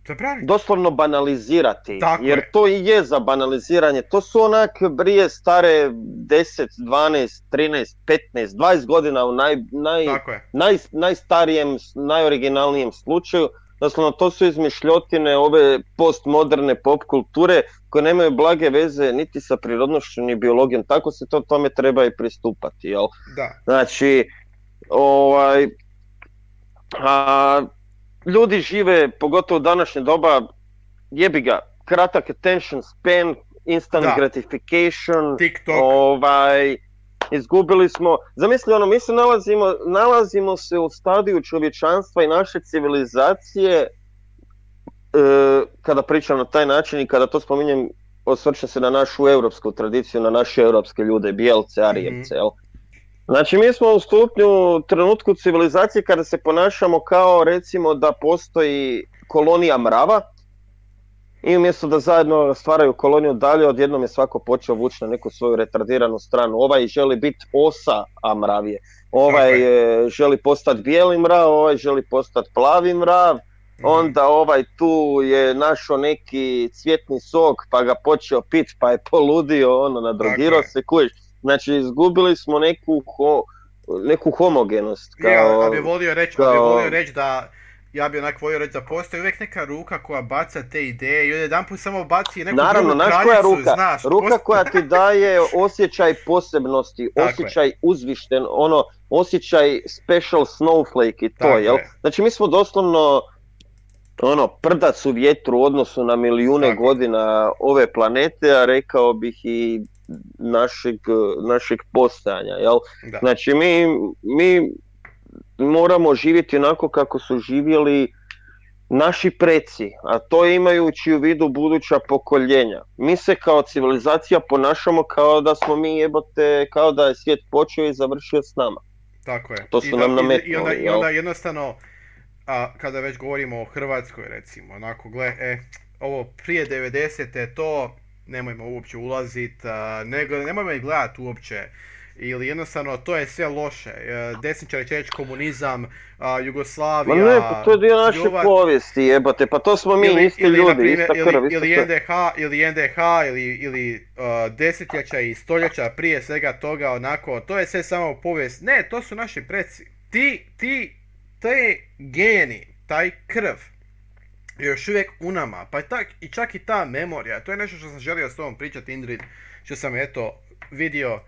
Zabraniti. doslovno banalizirati. Tako jer je. to i je za banaliziranje. To su onak brije stare 10, 12, 13, 15, 20 godina u naj, naj, naj, najstarijem, najoriginalnijem slučaju. Doslovno, to su izmišljotine ove postmoderne pop kulture koje nemaju blage veze niti sa prirodnošću ni biologijom. Tako se to tome treba i pristupati. Jel? Da, Znači, ovaj, a, ljudi žive, pogotovo u današnje doba, jebi ga, kratak attention span, instant Da. gratification, TikTok. ovaj, izgubili smo, zamisli ono, mi se nalazimo, nalazimo se u stadiju čovječanstva i naše civilizacije, e, kada pričam na taj način i kada to spominjem, osvrćem se na našu europsku tradiciju, na naše europske ljude, bijelce, arijevce, jel? Znači mi smo u stupnju trenutku civilizacije kada se ponašamo kao recimo da postoji kolonija mrava i umjesto da zajedno stvaraju koloniju dalje, odjednom je svako počeo vući na neku svoju retardiranu stranu. Ovaj želi biti osa, a mrav je. Ovaj e, želi postati bijeli mrav, ovaj želi postati plavi mrav, Mhm. onda ovaj tu je našao neki cvjetni sok pa ga počeo pit pa je poludio, ono, nadrogirao je. se, kuješ. Znači izgubili smo neku, ho- neku homogenost. Kao, ja bi volio reći, kao- volio reći da ja bi onak volio reći da postoji uvijek neka ruka koja baca te ideje i jedan put samo baci neku Naravno, drugu znaš koja kraljicu, ruka? znaš. ruka post- koja ti daje osjećaj posebnosti, Tako je. osjećaj uzvišten, ono, osjećaj special snowflake i to, Tako jel? je. Znači mi smo doslovno ono, prdac u vjetru u odnosu na milijune Tako je. godina ove planete, a rekao bih i našeg, našeg postojanja, jel? Da. Znači mi, mi moramo živjeti onako kako su živjeli naši preci, a to imajući u vidu buduća pokoljenja. Mi se kao civilizacija ponašamo kao da smo mi jebote, kao da je svijet počeo i završio s nama. Tako je. To su I nam da- i- onda, nametnuli, i onda jednostavno, a, kada već govorimo o Hrvatskoj recimo, onako gle, e, ovo prije 90. to nemojmo uopće ulazit, a, nego nemojmo i gledat uopće. Ili jednostavno to je sve loše. E, Desničari će reći komunizam, Ma Jugoslavija, ne, pa to je dio naše ljubav- povijesti, jebote, pa to smo mi ili, isti ili, ljudi, ista krv, ili, ili. NDH, ili NDH, ili, ili uh, desetljeća i stoljeća prije svega toga, onako, to je sve samo povijest. Ne, to su naši preci. Ti, ti, te geni, taj krv, je još uvijek u nama, pa tak, i čak i ta memorija, to je nešto što sam želio s tobom pričati Ingrid, što sam eto vidio,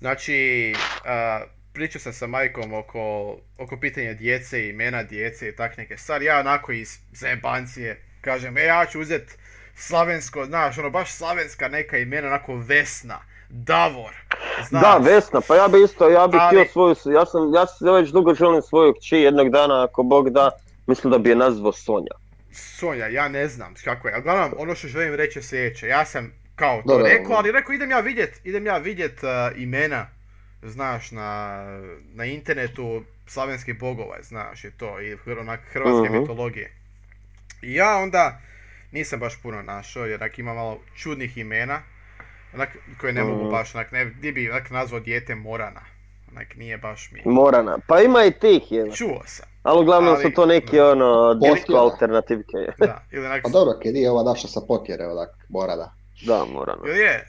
znači, a, pričao sam sa majkom oko, oko pitanja djece, imena djece i tak neke stvari, ja onako iz zajebancije kažem, e ja ću uzet slavensko, znaš, ono baš slavenska neka imena, onako Vesna, Davor, znaš. Da, Vesna, pa ja bi isto, ja bi Ali- htio svoju, ja sam, ja sam već dugo želim svoju kći jednog dana, ako Bog da, mislim da bi je nazvao Sonja. Sonja, ja ne znam kako je. Ali Uglavnom, ono što želim reći je sljedeće. Ja sam kao to rekao, ali rekao idem ja vidjet, idem ja vidjet uh, imena, znaš, na, na internetu slavenskih bogova, znaš, i to, i hr- onak hrvatske Mhm. mitologije. I ja onda nisam baš puno našao, jer onak ima malo čudnih imena, onak, koje ne mogu Mhm. baš, onak, ne, di bi onak nazvao dijete Morana. Onak, nije baš mi. Morana, pa ima i tih, je. Čuo sam, Ali uglavnom Ali- su to neki ono, disco alternativke. da. Ili onak, Pa dobro, kad nije ova naša sa potjere, onak, Morana. Da, Morana. Ili je?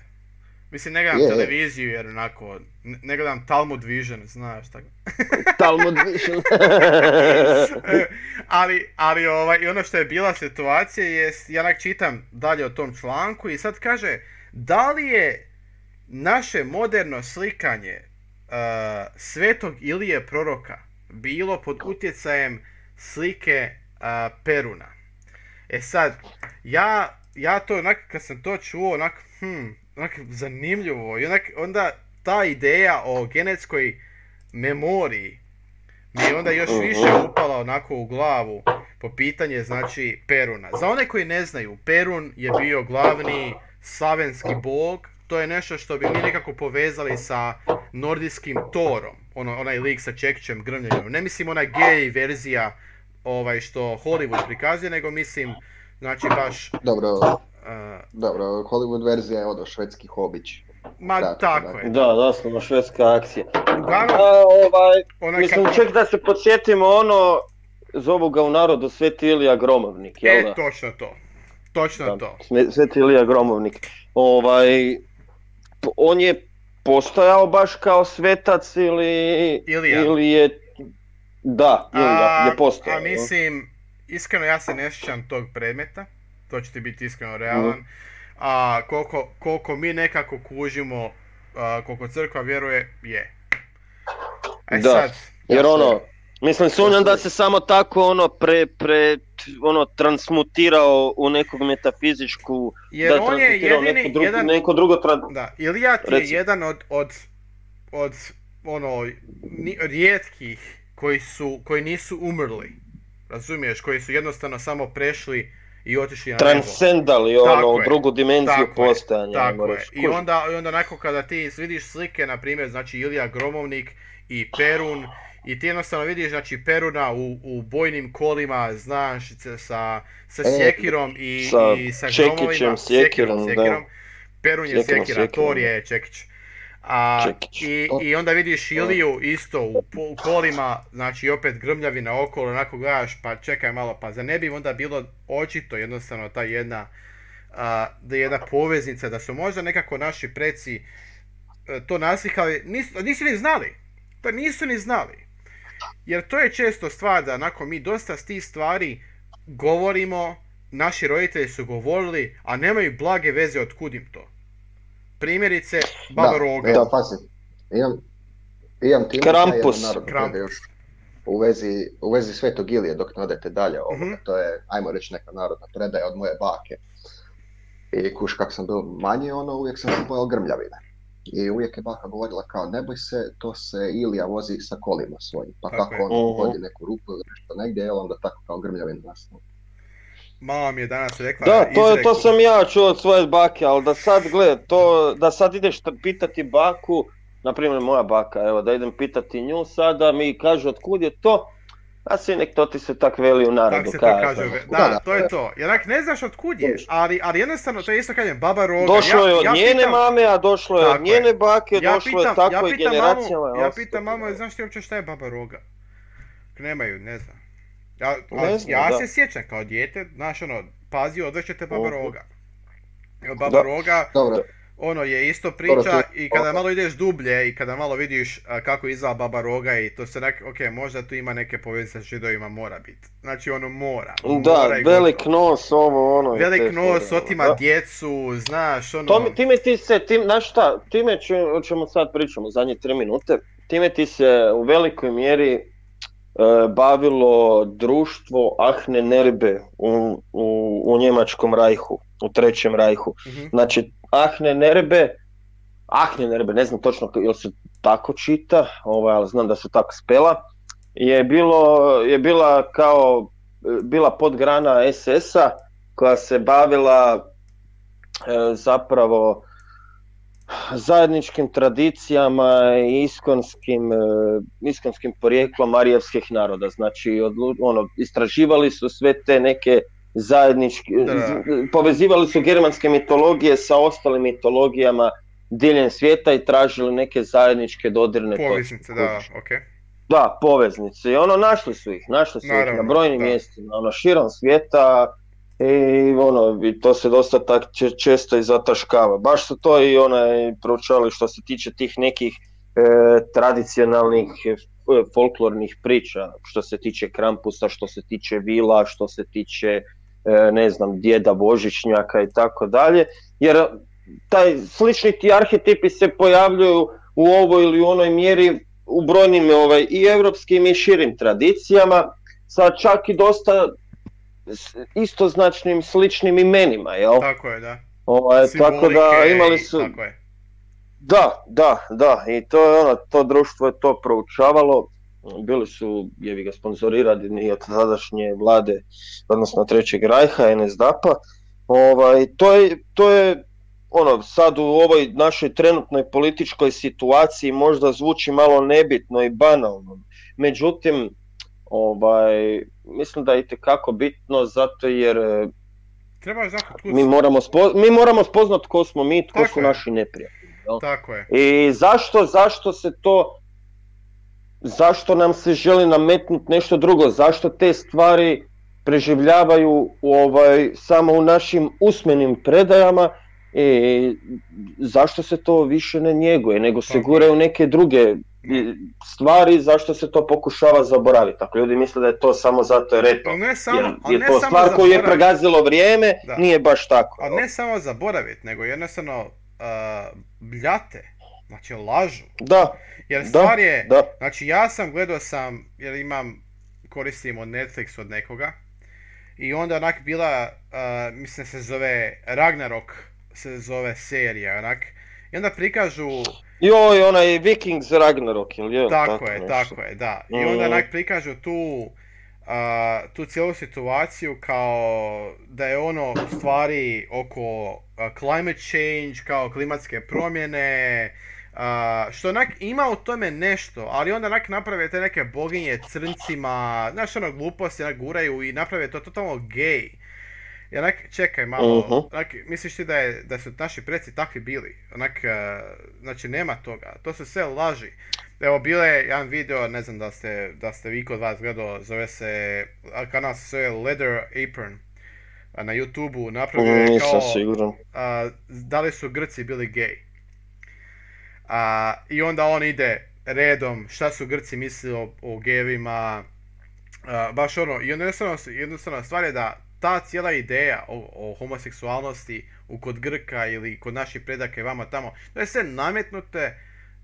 Mislim, ne gledam Je, je. televiziju jer onako, ne gledam Talmud Vision, znaš, tako. Talmud Vision. Ali, ali ovaj, i ono što je bila situacija jest, ja onak čitam dalje o tom članku i sad kaže, da li je naše moderno slikanje uh, svetog Ilije proroka bilo pod utjecajem slike uh, Peruna? E sad, ja, ja to onak, kad sam to čuo, onak, hm, onak zanimljivo i onak, onda ta ideja o genetskoj memoriji mi je onda još više upala onako u glavu po pitanje znači Peruna. Za one koji ne znaju, Perun je bio glavni slavenski bog, to je nešto što bi mi nekako povezali sa nordijskim Torom, ono, onaj lik sa čekićem grmljenjem. Ne mislim ona gej verzija ovaj što Hollywood prikazuje, nego mislim znači baš Dobro, uh, dobro, Hollywood verzija je ono švedski hobić. ma Da, tako da. je. Da, doslovno švedska akcija. Uglavnom, A, ovaj, onaj mislim, kako- ček da se podsjetimo ono, zovu ga u narodu Sveti Ilija Gromovnik, jel E, da? točno to. Točno Da, to. Sve- Sveti Ilija Gromovnik. Ovaj, on je postojao baš kao svetac ili, Ilija. ili je... Da, Ilija A, je postojao. a mislim, iskreno ja se ne sjećam tog predmeta, to će ti biti iskreno realan, a koliko, koliko mi nekako kužimo, a, koliko crkva vjeruje, je. E Da. sad, Jer Ja ono, mislim sumnjam da se samo tako ono pre, pre, ono transmutirao u nekog metafizičku, jer da on je jedini, neko, drugo, jedan, neko drugo tra- da, Ilija ti je jedan od, od, od, ono, rijetkih koji su, koji nisu umrli, razumiješ, koji su jednostavno samo prešli i otišli na nebo. transcendali ono u drugu dimenziju postojanja. Tako je. I onda, i onda nakon kada ti vidiš slike, na primjer, znači Ilija Gromovnik i Perun, i ti jednostavno vidiš znači Peruna u, u bojnim kolima, znaš, sa, sa E, sjekirom i sa i sa Čekićem, sjekirom, sjekirom. Perun je sjekira, da. je Čekić. A, i, I onda vidiš Iliju isto u, u kolima, znači opet grmljavina okolo, onako gledaš, pa čekaj malo, pa za ne bi onda bilo očito jednostavno ta jedna, a, da je jedna poveznica, da su možda nekako naši preci e, to naslikali, nisu, nisu ni znali, to nisu ni znali. Jer to je često stvar da nakon mi dosta s tih stvari govorimo, naši roditelji su govorili, a nemaju blage veze od kud im to. Primjerice, Baba da, Roga. Evo, pazi, imam, imam ti imam Krampus. narod Krampus. još u vezi, u vezi Svetog Ilije dok ne odete dalje ovoga. Mhm. To je, ajmo reći, neka narodna predaja od moje bake. I kuš kak sam bio manji, ono, uvijek sam se bojao grmljavine. I uvijek je baka govorila kao, ne boj se, to se Ilija vozi sa kolima svojim. Pa Tako kako je. on vodi neku rupu ili nešto negdje, jel onda tako kao grmljavine nastane. Mama mi je danas rekla Da, to, je, izreku. to sam ja čuo od svoje bake, ali da sad gled, to, da sad ideš pitati baku, na primjer moja baka, evo da idem pitati nju sada, mi kaže otkud je to, A sinek, to ti se tak veli u narodu. Se to kaže, da, Da, da. to je to. Jer ne znaš od kud je, ali, ali jednostavno, to je isto kažem, baba roga. Došlo ja, je od ja njene pitam- mame, a došlo je Tako od njene je. bake, ja došlo pitam, je tako ja i generacijama. mamu, ja pitam mamu, znaš ti uopće šta je baba roga? Nemaju, ne znam. Ja, a, znam, ja da. se sjećam kao dijete, znaš ono, pazi, odvećete baba roga. Evo, baba Da. roga, Dobro, ono je isto Dobro, priča to- i kada malo ideš dublje i kada malo vidiš a, kako izgleda baba roga i to se nek, ok, možda tu ima neke poveze sa židovima, mora biti. Znači ono mora. Da, mora velik gotovo. nos, ovo, ono. Velik te nos, fore, otima da. djecu, znaš, ono... To, mi- time ti se, tim, znaš šta, time ću, o čemu sad pričamo zadnje tri minute, time ti se u velikoj mjeri bavilo društvo Ahne Nerbe u, u, u Njemačkom rajhu, u Trećem rajhu. Mhm. Znači, Ahne Nerbe, Ahne Nerbe, ne znam točno jel se tako čita, ovaj, ali znam da se tako spela, je, bilo, je bila kao, e, bila podgrana SS-a koja se bavila e, zapravo zajedničkim tradicijama i iskonskim, e, iskonskim porijeklom marijevskih naroda. Znači, odlu- ono, istraživali su sve te neke zajedničke, Da, povezivali su germanske mitologije sa ostalim mitologijama diljem svijeta i tražili neke zajedničke dodirne. Poveznice, da, kužiš. ok. Da, poveznice. I ono, našli su ih, našli su ih Naravno, na brojnim da. mjestima, ono, širom svijeta i ono, to se dosta tak če- često i zataškava. Baš su to i onaj proučavali što se tiče tih nekih e, tradicionalnih e, folklornih priča, što se tiče Krampusa, što se tiče Vila, što se tiče e, ne znam, djeda Božićnjaka i tako dalje, jer taj slični ti arhetipi se pojavljuju u ovoj ili u onoj mjeri u brojnim ovaj, i europskim i širim tradicijama, sa čak i dosta istoznačnim sličnim imenima, jel? Tako je, da. Ovaj, tako da imali su... Tako je. Da, da, da, i to je ono, to društvo je to proučavalo, bili su, jevi ga, sponzorirani od tadašnje vlade, odnosno Trećeg rajha, NSDAP-a, ovaj, to je, to je, ono, sad u ovoj našoj trenutnoj političkoj situaciji možda zvuči malo nebitno i banalno, međutim, ovaj, mislim da je itekako bitno zato jer e, Trebaš mi moramo, spo, mi moramo spoznat ko smo mi, tko Tako su je. naši neprijatelji. jel? Tako je. I zašto, zašto se to, zašto nam se želi nametnuti nešto drugo, zašto te stvari preživljavaju u ovaj, samo u našim usmenim predajama i zašto se to više ne njeguje, nego se Tako je. gure u neke druge stvari, zašto se to pokušava zaboraviti. Ako ljudi misle da je to samo zato jer eto, ne samo, jer ali je ne to samo stvar koju je pregazilo vrijeme, Da. nije baš tako. A ne samo zaboraviti, nego jednostavno uh, bljate. Znači lažu. Da, Jer Da, stvar je, da. znači ja sam gledao sam, jer imam, koristim od Netflix od nekoga. I onda onak bila, uh, mislim se zove Ragnarok, se zove serija onak. I onda prikažu, Joj, onaj Vikings Ragnarok, ili je? tako je, nešto. tako je, da. I onda Mhm. onak prikažu tu, a, tu cijelu situaciju kao da je ono stvari oko a, climate change, kao klimatske promjene, a, što onak ima u tome nešto, ali onda onak naprave te neke boginje crncima, znaš ono gluposti, onak guraju i naprave to totalno gej. I onak, čekaj malo, Mhm. onak, misliš ti da, je, da su naši preci takvi bili? Onak, a, znači nema toga, to su sve laži. Evo, bio je jedan video, ne znam da ste, da ste vi kod vas gledao, zove se, kanal se zove Leather Apron. Na YouTube-u napravio je Nisam kao, a, da li su Grci bili gej. A, I onda on ide redom šta su Grci mislili o, o gejevima, baš ono, i jednostavno, jednostavno stvar je da ta cijela ideja o, o homoseksualnosti u kod Grka ili kod naših predaka i vama tamo, to je sve nametnute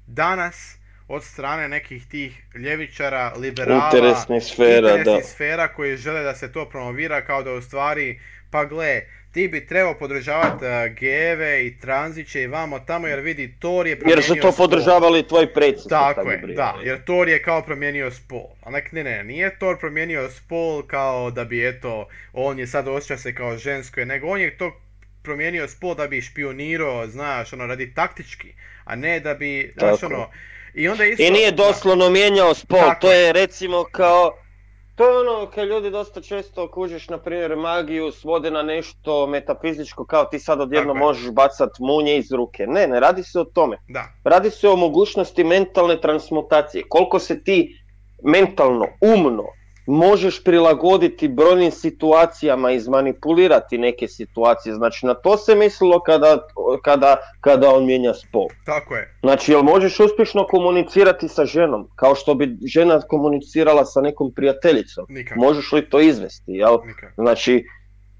danas od strane nekih tih ljevičara, liberala, Interesnih sfera, da. interesnih sfera koji žele da se to promovira kao da u stvari, pa gle, ti bi trebao podržavati uh, gejeve i tranziće i vamo tamo jer vidi Thor je Jer promijenio su to spol. podržavali tvoji predsjednici. Tako je, da, jer Thor je kao promijenio spol. A nek, ne, ne, nije Thor promijenio spol kao da bi, eto, on je sad osjeća se kao žensko, nego on je to promijenio spol da bi špionirao, znaš, ono, radi taktički, a ne da bi, znaš, Tako ono, i onda isto... I nije doslovno mijenjao spol, Tako to je recimo kao To je ono kad ljudi dosta često kužiš, na primjer, magiju svode na nešto metafizičko, kao ti sad odjedno možeš bacat munje iz ruke. Ne, ne radi se o tome. Da, Radi se o mogućnosti mentalne transmutacije. Koliko se ti mentalno, umno možeš prilagoditi brojnim situacijama, izmanipulirati neke situacije. Znači na to se mislilo kada, kada, kada on mijenja spol. tako je. Znači, jel možeš uspješno komunicirati sa ženom, kao što bi žena komunicirala sa nekom prijateljicom? Nikako. Možeš li to izvesti, jel? Nikako. Znači,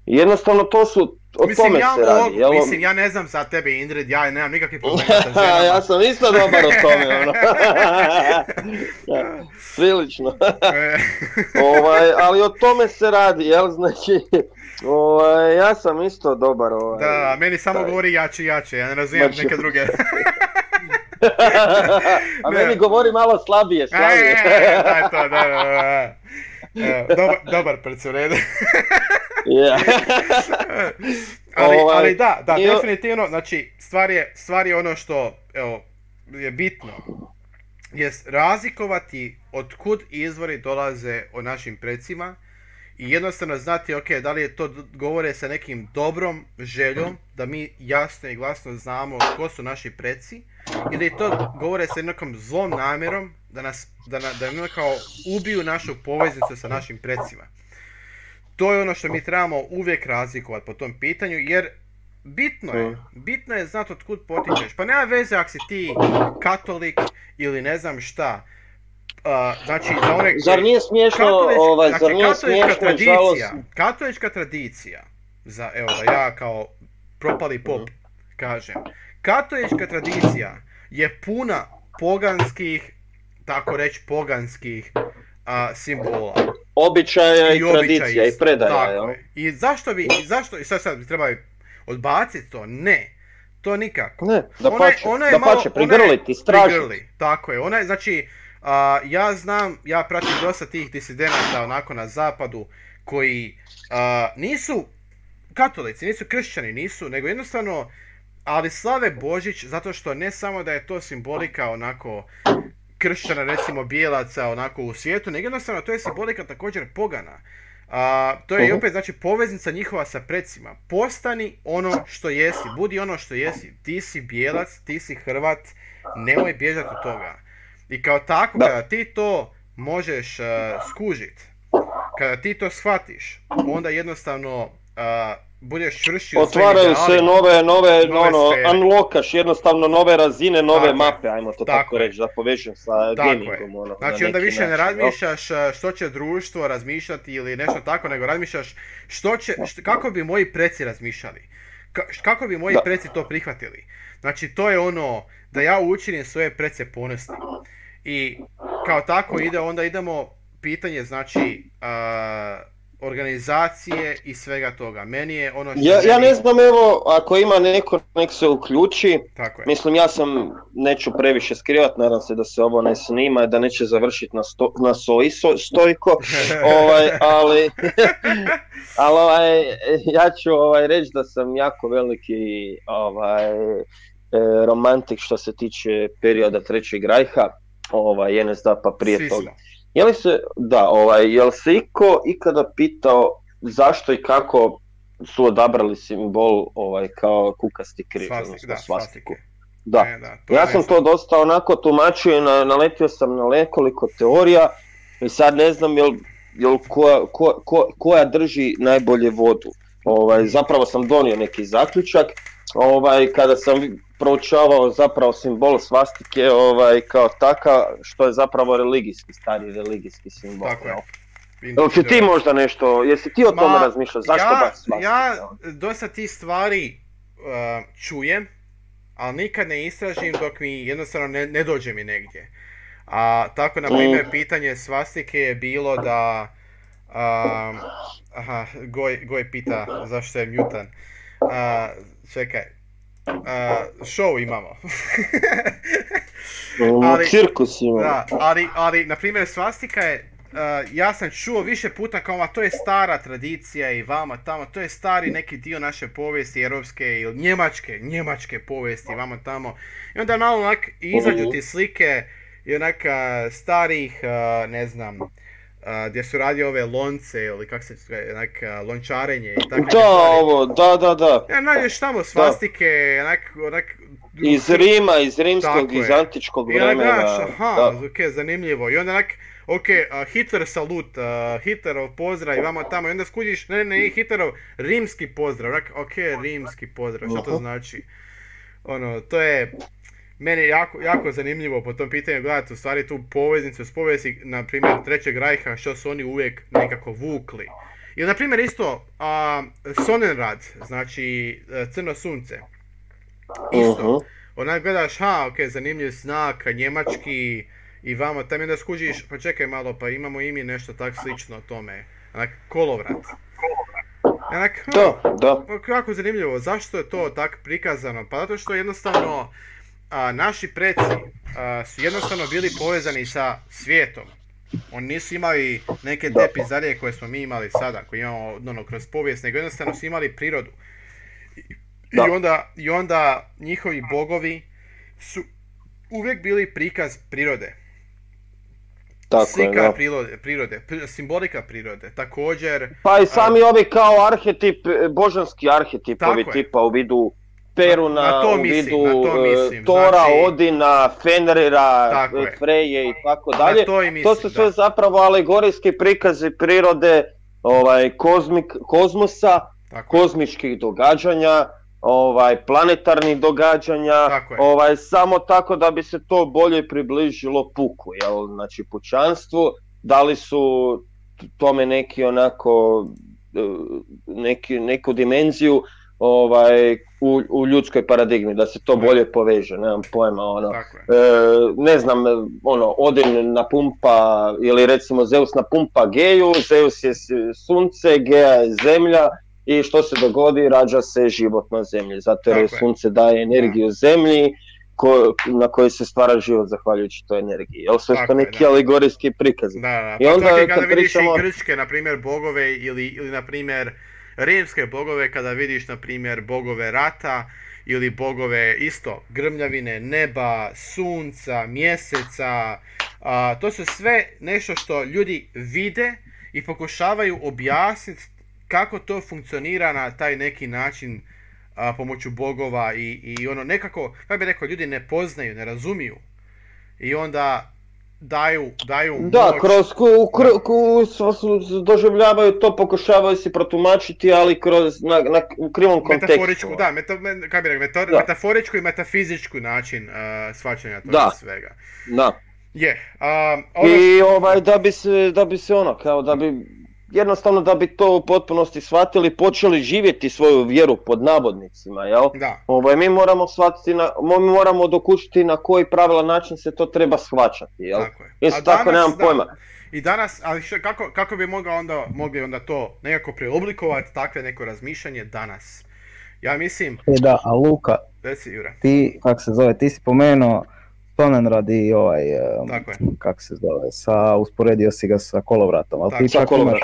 jednostavno to su, o Mislim, tome ja se radi, jel? mislim, ja ne znam za tebe Indrid, ja nemam nikakvih problema sa ženama. ja sam isto dobar u tome, ono. Da, Prilično. E, ovaj, ali o tome se radi, jel? Znači, ovaj, ja sam isto dobar. Ovaj. da, meni samo taj. govori jače, jače, ja ne razumijem Znači- neke druge. A meni govori malo slabije, slabije. E, daj to, da, da, da. E, dobar, dobar prc u redu. Ja. ali, Ovaj, ali da, da, definitivno, znači, stvar je, stvar je ono što, evo, je bitno, jest razlikovati od kud izvori dolaze o našim precima i jednostavno znati, ok, da li je to govore sa nekim dobrom željom, da mi jasno i glasno znamo ko su naši preci, ili to govore sa nekom zlom namjerom da nas, da, na, da nam kao ubiju našu poveznicu sa našim precima. To je ono što mi trebamo uvijek razlikovati po tom pitanju, jer bitno je, Mm. bitno je znati od kud potičeš. Pa nema veze ako si ti katolik ili ne znam šta. A, znači, za one Zar nije smiješno, Katolička- ovaj, znači, zar nije katolička smiješno, tradicija, katolička tradicija, za, evo da ja kao propali pop Mhm. kažem, katolička tradicija je puna poganskih, tako reći poganskih a, simbola. Običaja i, običaji tradicija i predaja, tako je. I zašto bi, i zašto, i sad sad bi trebali odbaciti to? Ne. To nikako. Ne, da Ona je- pače, ona je da malo- pače, prigrliti, istražiti. Prigrli, tako je. Ona je, znači, a, ja znam, ja pratim dosta tih disidenata onako na zapadu koji a, nisu katolici, nisu kršćani, nisu, nego jednostavno, ali slave Božić zato što ne samo da je to simbolika onako kršćana, recimo bijelaca onako u svijetu, nego jednostavno to je simbolika također pogana. A, to je i opet znači poveznica njihova sa precima. Postani ono što jesi, budi ono što jesi. Ti si bijelac, ti si Hrvat, nemoj bježati od toga. I kao tako, Da. kada ti to možeš uh, skužit, kada ti to shvatiš, onda jednostavno uh, budeš čvršći Otvaraju se nove, nove, Nove ono, unlockaš jednostavno nove razine, nove Tako mape, ajmo to tako, Tako reći, da povežem sa gamingom, ono, Znači na onda više ne način, jel? razmišljaš uh, što će društvo razmišljati ili nešto tako, nego razmišljaš što će, št- kako bi moji preci razmišljali. Kako bi moji Da. preci to prihvatili. Znači to je ono da ja učinim svoje prece ponosni. I kao tako ide, onda idemo pitanje znači a, organizacije i svega toga. Meni je ono što Ja, ja ne znam, evo, ako ima neko, nek se uključi. Tako je. Mislim, ja sam, neću previše skrivat, nadam se da se ovo ne snima, da neće završiti na, sto, na soji so- stojko, ovaj, ali, ali ovaj, ja ću ovaj, reći da sam jako veliki ovaj, e, romantik što se tiče perioda Trećeg rajha, ovaj, NSDAP pa prije Svi toga. smo. Je li se, da, ovaj, jel se iko ikada pitao zašto i kako su odabrali simbol ovaj, kao kukasti križ, Svastik, odnosno da, svastiku? svastike. Da. E, da, to Ja je sam to dosta onako tumačio i na, naletio sam na nekoliko teorija i sad ne znam jel, jel koja, ko- ko- koja drži najbolje vodu. Ovaj, zapravo sam donio neki zaključak ovaj, kada sam proučavao zapravo simbol svastike ovaj, kao taka što je zapravo religijski, stari religijski simbol. Tako je. jel? Ti možda nešto, jesi ti o tome Ma, razmišljao, zašto ja, baš svastika? Ja dosta tih stvari uh, čujem, ali nikad ne istražim dok mi jednostavno ne, ne dođe mi negdje. A tako, na primjer, Mm. pitanje svastike je bilo da... Um, aha, Goj, Goj pita zašto je mutan. Uh, čekaj. Uh, show imamo. ali- Cirkus ima. Da, ali, ali na primjer svastika je, uh, ja sam čuo više puta kao, ma to je stara tradicija i vama tamo, to je stari neki dio naše povijesti europske ili njemačke, njemačke povijesti i vama tamo. I onda malo onak izađu ti slike i onak uh, starih, ne znam, a, gdje su radili ove lonce ili kak se onak, lončarenje i takve Da, stvari. ovo, da, da, da. Ja, nađeš tamo svastike, onak, onak... Iz Rima, iz rimskog, Tako iz antičkog I onak vremena. aha, da. ok, zanimljivo. I onda onak, ok, a, Hitler salut, a, Hitlerov pozdrav i vamo tamo. I onda skuđiš, ne, ne, Hitlerov rimski pozdrav. Onak, ok, rimski pozdrav, što to znači? Ono, to je meni jako, jako zanimljivo po tom pitanju gledati u stvari tu poveznicu s povijesti, na primjer, Trećeg rajha, što su oni uvijek nekako vukli. Ili, na primjer, isto, a, Sonnenrad, znači e, Crno sunce. Isto. Mhm. Onak gledaš, ha, ok, zanimljiv znak, njemački i vamo, tam i onda skužiš, pa čekaj malo, pa imamo i mi nešto tak slično tome. Onak, kolovrat. Onak, Da, da. pa kako zanimljivo, zašto je to tak prikazano? Pa zato što jednostavno a, naši preci a, su jednostavno bili povezani sa svijetom. Oni nisu imali neke te pizarije koje smo mi imali sada, koje imamo ono, kroz povijest, nego jednostavno su imali prirodu. I, Da. i onda, I onda njihovi bogovi su uvijek bili prikaz prirode. Tako je, Slika da. prirode, prirode, pri- simbolika prirode. Također, Pa i sami ovi kao arhetip, božanski arhetipovi je. tipa u vidu Peruna, Na- na to u mislim, vidu na to e, mislim, Tora, znači- Odina, Fenrira, Tako. Freje i tako dalje. to i mislim, To su sve da. zapravo alegorijski prikazi prirode, ovaj, kozmik, kozmosa, Tako je. kozmičkih događanja, ovaj, planetarnih događanja, Tako ovaj, samo tako da bi se to bolje približilo puku, jel? znači pučanstvu, dali su t- tome neki onako e, neki, neku dimenziju ovaj, u, u ljudskoj paradigmi, da se to bolje poveže, nemam pojma, ono. E, ne znam, ono, Odin napumpa, ili recimo Zeus napumpa Geju, Zeus je sunce, Geja je zemlja i što se dogodi, rađa se život na zemlji, zato jer Tako je. sunce daje energiju zemlji ko, na kojoj se stvara život zahvaljujući toj energiji. Jel sve što neki da. alegorijski prikaz. Da, da. I Pa onda čak i kada kad vidiš pričamo- i grčke, na primjer, bogove ili, ili na primjer, rimske bogove, kada vidiš, na primjer, bogove rata ili bogove isto, grmljavine, neba, sunca, mjeseca, a, to su sve nešto što ljudi vide i pokušavaju objasniti kako to funkcionira na taj neki način a, pomoću bogova i, i ono nekako, kako bi rekao, ljudi ne poznaju, ne razumiju. I onda daju, daju Da, moć. kroz ku, kr- ku- s- s- doživljavaju to, pokušavaju si protumačiti, ali kroz, na, na, u krivom kontekstu. metaforičku, da, meta, me- kako bi rekao, Da. metaforičku i metafizičku način uh, shvaćanja toga Da. svega. Da. Je, a, ono I ovaj, da bi se, da bi se ono, kao da bi, jednostavno da bi to u potpunosti shvatili, počeli živjeti svoju vjeru pod navodnicima, jel? da, Ovaj, mi moramo shvatiti, na, mi moramo dokučiti na koji pravilan način se to treba shvaćati, jel? tako je. Isto tako, danas, nemam da, pojma. I danas, ali što, kako, kako bi mogao onda, mogli onda to nekako preoblikovati, takve neko razmišljanje danas? Ja mislim, E da, a Luka, reci Jure, ti, kak se zove, ti si pomenuo Stonenrad i ovaj, tako je, kak se zove, sa, usporedio si ga sa kolovratom, ali Tako, ti čak, imaš,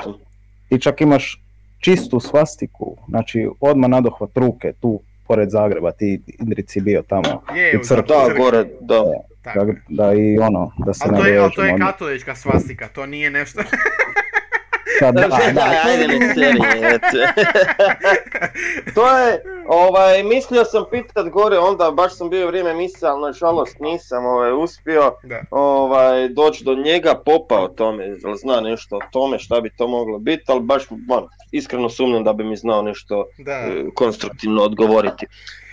ti čak imaš čistu svastiku, znači odmah nadohvat ruke tu pored Zagreba, ti Indrici bio tamo, je, I u crkva. Da, gore, da. tako da, je. da i ono, da se Ali to, je, ali to je katolička svastika, to nije nešto... Da, da, Da, da, da, ajde ne to je, ovaj, mislio sam pitat gore, onda baš sam bio vrijeme misle, ali nažalost nisam ovaj, uspio da. ovaj, doći do njega, popa o tome, jel zna nešto o tome, šta bi to moglo biti, ali baš ono, iskreno sumnjam da bi mi znao nešto Da, e, konstruktivno odgovoriti.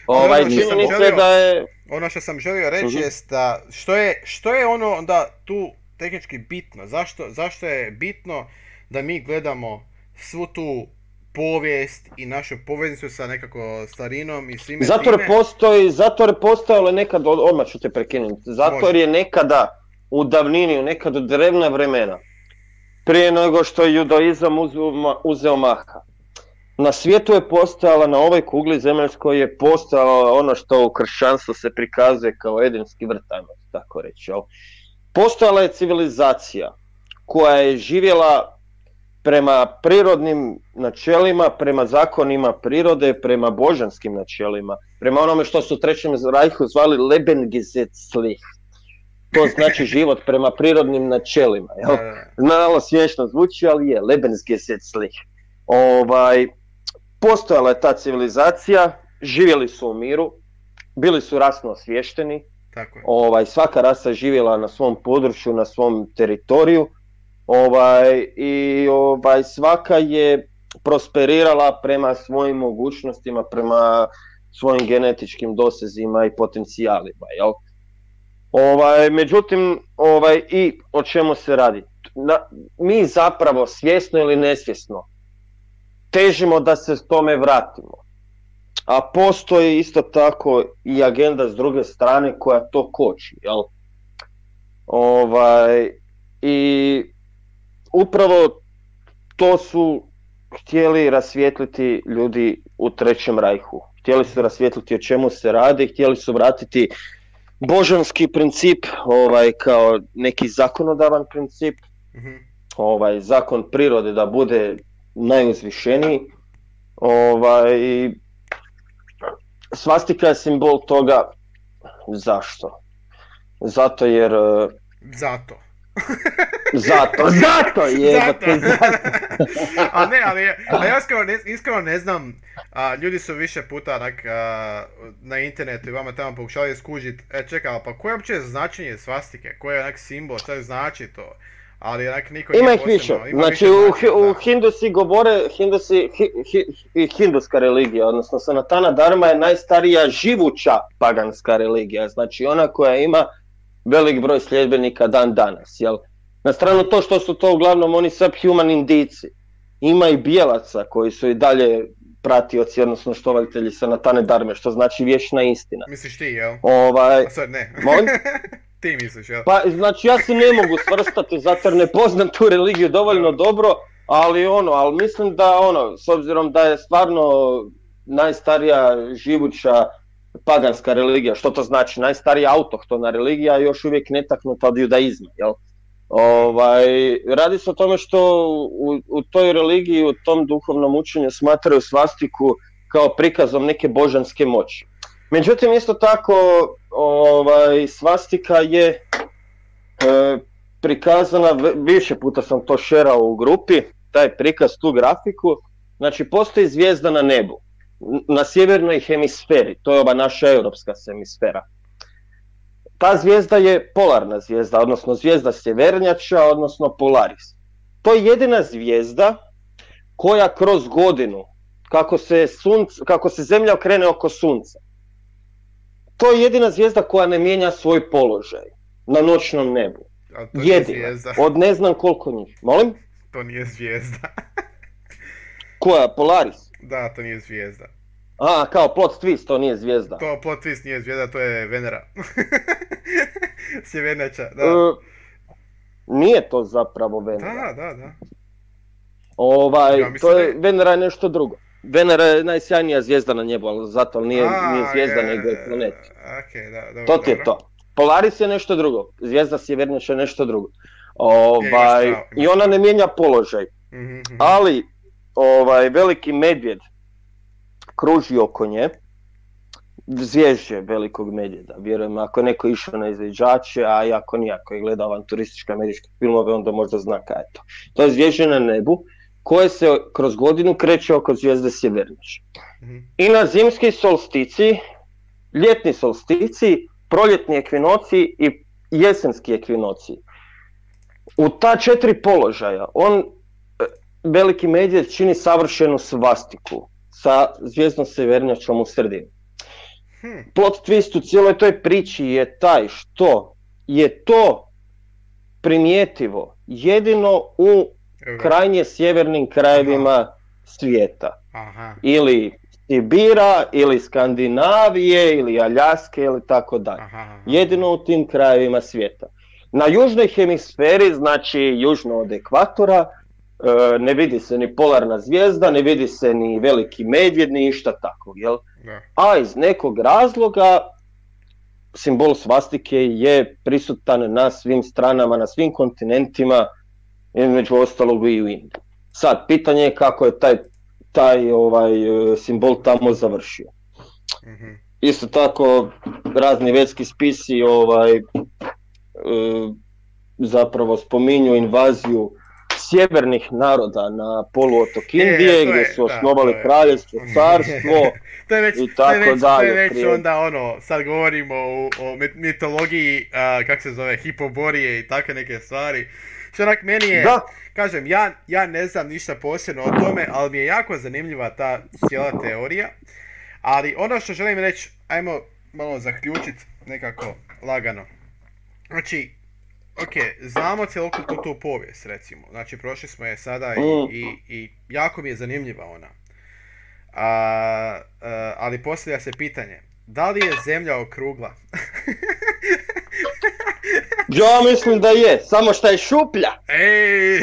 Ovaj, ono što da je, ono što sam želio reći Mhm. jest da što je, što je ono onda tu tehnički bitno, zašto, zašto je bitno da mi gledamo svu tu povijest i našu poveznicu sa nekako starinom i svime Zato jer time. postoji, zato jer postojalo nekad, od- odmah ću te prekinuti, zato jer je nekada u davnini, u nekad u drevna vremena, prije nego što je judaizam uzeo, ma- uzeo maha. Na svijetu je postojala, na ovoj kugli zemaljskoj je postojalo ono što u kršćanstvu se prikazuje kao edenski vrt, ajmo tako reći. Postojala je civilizacija koja je živjela prema prirodnim načelima, prema zakonima prirode, prema božanskim načelima, prema onome što su u Trećem rajhu zvali Lebengesetzlich. To znači život prema prirodnim načelima. Jel? Malo smiješno zvuči, ali je, Lebensgesetzlich. Ovaj, postojala je ta civilizacija, živjeli su u miru, bili su rasno osviješteni, Tako je. ovaj, svaka rasa je živjela na svom području, na svom teritoriju ovaj, i ovaj, svaka je prosperirala prema svojim mogućnostima, prema svojim genetičkim dosezima i potencijalima. Jel? Ovaj, međutim, ovaj, i o čemu se radi? Na, mi zapravo svjesno ili nesvjesno težimo da se tome vratimo. A postoji isto tako i agenda s druge strane koja to koči, jel? Ovaj, I upravo to su htjeli rasvijetliti ljudi u Trećem rajhu. Htjeli su rasvijetliti o čemu se radi, htjeli su vratiti božanski princip ovaj, kao neki zakonodavan princip, Mhm. ovaj, zakon prirode da bude najuzvišeniji. Ovaj, svastika je simbol toga zašto? Zato jer e, Zato. Zato, zato jebote, Zato. a ne, ali a ja iskreno ne, iskreno ne znam, a, ljudi su više puta onak, a, na internetu i vama tamo pokušali skužit, e čekaj, pa koje je uopće značenje svastike, koji je onak simbol, šta znači to? Ali onak niko Ima ih više. ima Znači više u, u. Hindusi govore, Hindusi, hi, hi, hi- hinduska religija, odnosno Sanatana Dharma je najstarija živuća paganska religija, znači ona koja ima velik broj sljedbenika dan danas, jel? Na stranu to što su to uglavnom oni subhuman indici. Ima i bijelaca koji su i dalje pratioci, odnosno štovaljitelji Sanatane Dharme, što znači vječna istina. Misliš ti, jel? Ovaj, A sad ne. Ti misliš, jel? pa, znači ja se ne mogu svrstati zato jer ne poznam tu religiju dovoljno dobro, ali ono, ali mislim da ono, s obzirom da je stvarno najstarija živuća paganska religija, što to znači? Najstarija autohtona religija, još uvijek netaknuta od judaizma, jel? Ovaj, radi se o tome što u, u toj religiji, u tom duhovnom učenju smatraju svastiku kao prikazom neke božanske moći. Međutim, isto tako, ovaj, svastika je e, prikazana, više puta sam to šerao u grupi, taj prikaz, tu grafiku. Znači, postoji zvijezda na nebu, na sjevernoj hemisferi, to je ova naša europska hemisfera. Ta zvijezda je polarna zvijezda, odnosno zvijezda sjevernjača, odnosno Polaris. To je jedina zvijezda koja kroz godinu, kako se, sunc, kako se zemlja okrene oko sunca, to je jedina zvijezda koja ne mijenja svoj položaj na noćnom nebu. A to nije Jedina. zvijezda. Od ne znam koliko njih. Molim? To nije zvijezda. Koja? Polaris? Da, to nije zvijezda. A, kao plot twist, to nije zvijezda. To plot twist nije zvijezda, to je Venera. Sjevernjača, da. E, nije to zapravo Venera. Da, da, da. Ovaj, Ja to da je, je- Venera je nešto drugo. Venera je najsjajnija zvijezda na nebu, ali zato nije, A, nije zvijezda, je, nego je planet. Ok, da, dobro, To ti je dobro. to. Polaris je nešto drugo, zvijezda sjevernjača je nešto drugo. Ovaj, pravo, I ona ne mijenja položaj. Mhm, mhm. ali ovaj veliki medvjed kruži oko nje, zvježđe velikog medvjeda, vjerujem ako je neko išao na izviđače, a i ako nije, ako je gledao avanturističke američke filmove, onda možda zna kaj je to. To je zvježđe na nebu, koje se kroz godinu kreće oko zvijezde Sjevernjače. Mhm. I na zimski solstici, ljetni solstici, proljetni ekvinoci i jesenski ekvinoci. U ta četiri položaja on veliki medvjed čini savršenu svastiku sa zvijezdnom severnjačom u sredini. Hm, Plot twist u cijeloj toj priči je taj što je to primijetivo jedino u krajnje sjevernim krajevima svijeta. Aha. Ili Sibira, ili Skandinavije, ili Aljaske, ili tako dalje. Jedino u tim krajevima svijeta. Na južnoj hemisferi, znači južno od ekvatora, ne vidi se ni polarna zvijezda, ne vidi se ni veliki medvjed, ni išta takvog, jel? A iz nekog razloga simbol svastike je prisutan na svim stranama, na svim kontinentima, između ostalog i u Indiji. Sad, pitanje je kako je taj, taj ovaj, e, simbol tamo završio. Mhm. Isto tako razni vetski spisi ovaj zapravo spominju invaziju sjevernih naroda na poluotok Je, Indije to gdje je- su da, osnovali je. kraljevstvo, carstvo. to je već, i to je tako već, to je dalje, već prije- onda ono, sad govorimo o, o mit- mitologiji, a, kak se zove, hipoborije i takve neke stvari. Što onak meni je, Da, kažem, ja, ja ne znam ništa posebno o tome, ali mi je jako zanimljiva ta cijela teorija. Ali ono što želim reći, ajmo malo zaključiti nekako lagano. Znači, ok, znamo cjelokupnu tu povijest recimo, znači prošli smo je sada i, Mm. i, i jako mi je zanimljiva ona. A, a, ali postavlja se pitanje, da li je zemlja okrugla? ja mislim da je, samo što je šuplja. Ej! E,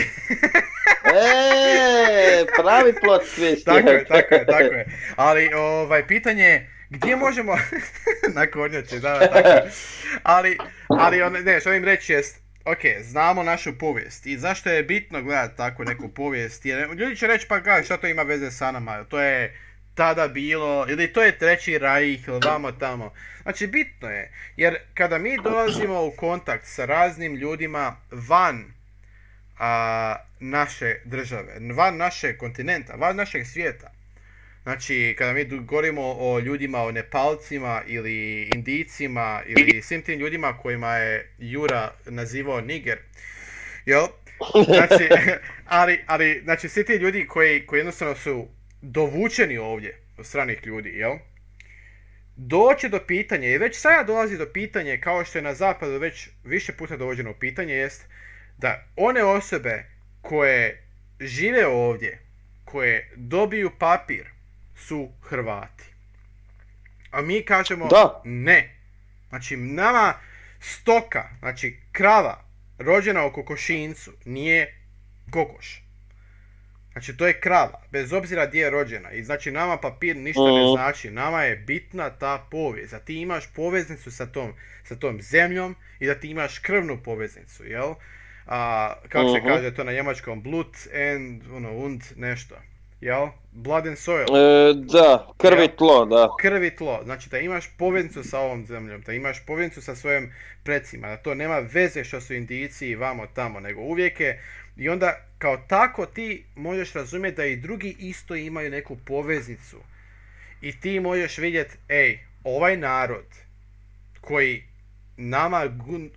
pravi plot twist. tako je, tako je, tako je. Ali ovaj, pitanje je, gdje možemo... na kornjači, da, tako je. Ali, ali on, ne, što im reći jest, ok, znamo našu povijest i zašto je bitno gledati takvu neku povijest, jer ljudi će reći pa gledaj, šta to ima veze sa nama, to je tada bilo, ili to je treći rajih, ili vamo tamo. Znači, bitno je, jer kada mi dolazimo u kontakt sa raznim ljudima van a, naše države, van našeg kontinenta, van našeg svijeta. Znači, kada mi govorimo o ljudima, o Nepalcima ili Indijcima ili svim tim ljudima kojima je Jura nazivao Niger, jel? Znači, ali, ali, znači, svi ti ljudi koji, koji jednostavno su dovučeni ovdje od stranih ljudi, jel? Doće do pitanja, i već sada dolazi do pitanja, kao što je na zapadu već više puta dovođeno u pitanje, jest da one osobe koje žive ovdje, koje dobiju papir, su Hrvati. A mi kažemo Da. ne. Znači nama stoka, znači krava rođena u kokošincu nije kokoš. Znači to je krava, bez obzira gdje je rođena. I znači nama papir ništa ne Mhm. znači, nama je bitna ta povijest. Da ti imaš poveznicu sa tom, sa tom zemljom i da ti imaš krvnu poveznicu, jel? A, kako se Mhm. kaže to na njemačkom? Blut and, ono, und nešto. Jel? Blood and soil. E, da, krvi tlo, da. Krv i tlo. Znači da imaš poveznicu sa ovom zemljom, da imaš poveznicu sa svojim predsima, da to nema veze što su Indijci i vamo tamo, nego uvijek je i onda kao tako ti možeš razumjeti da i drugi isto imaju neku poveznicu. I ti možeš vidjeti, ej, ovaj narod koji nama gun-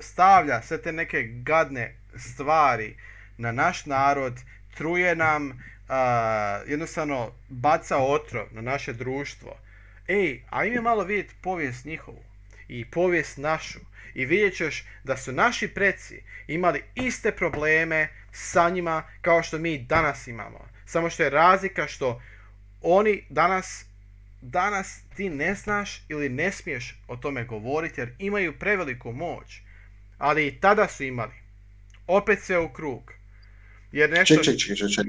stavlja sve te neke gadne stvari na naš narod, truje nam, a, jednostavno baca otrov na naše društvo. Ej, ajme malo vidjeti povijest njihovu i povijest našu i vidjet ćeš da su naši preci imali iste probleme sa njima kao što mi danas imamo. Samo što je razlika što oni danas danas ti ne znaš ili ne smiješ o tome govoriti jer imaju preveliku moć. Ali i tada su imali. Opet sve u krug. Jer nešto... Ček, ček, ček, ček,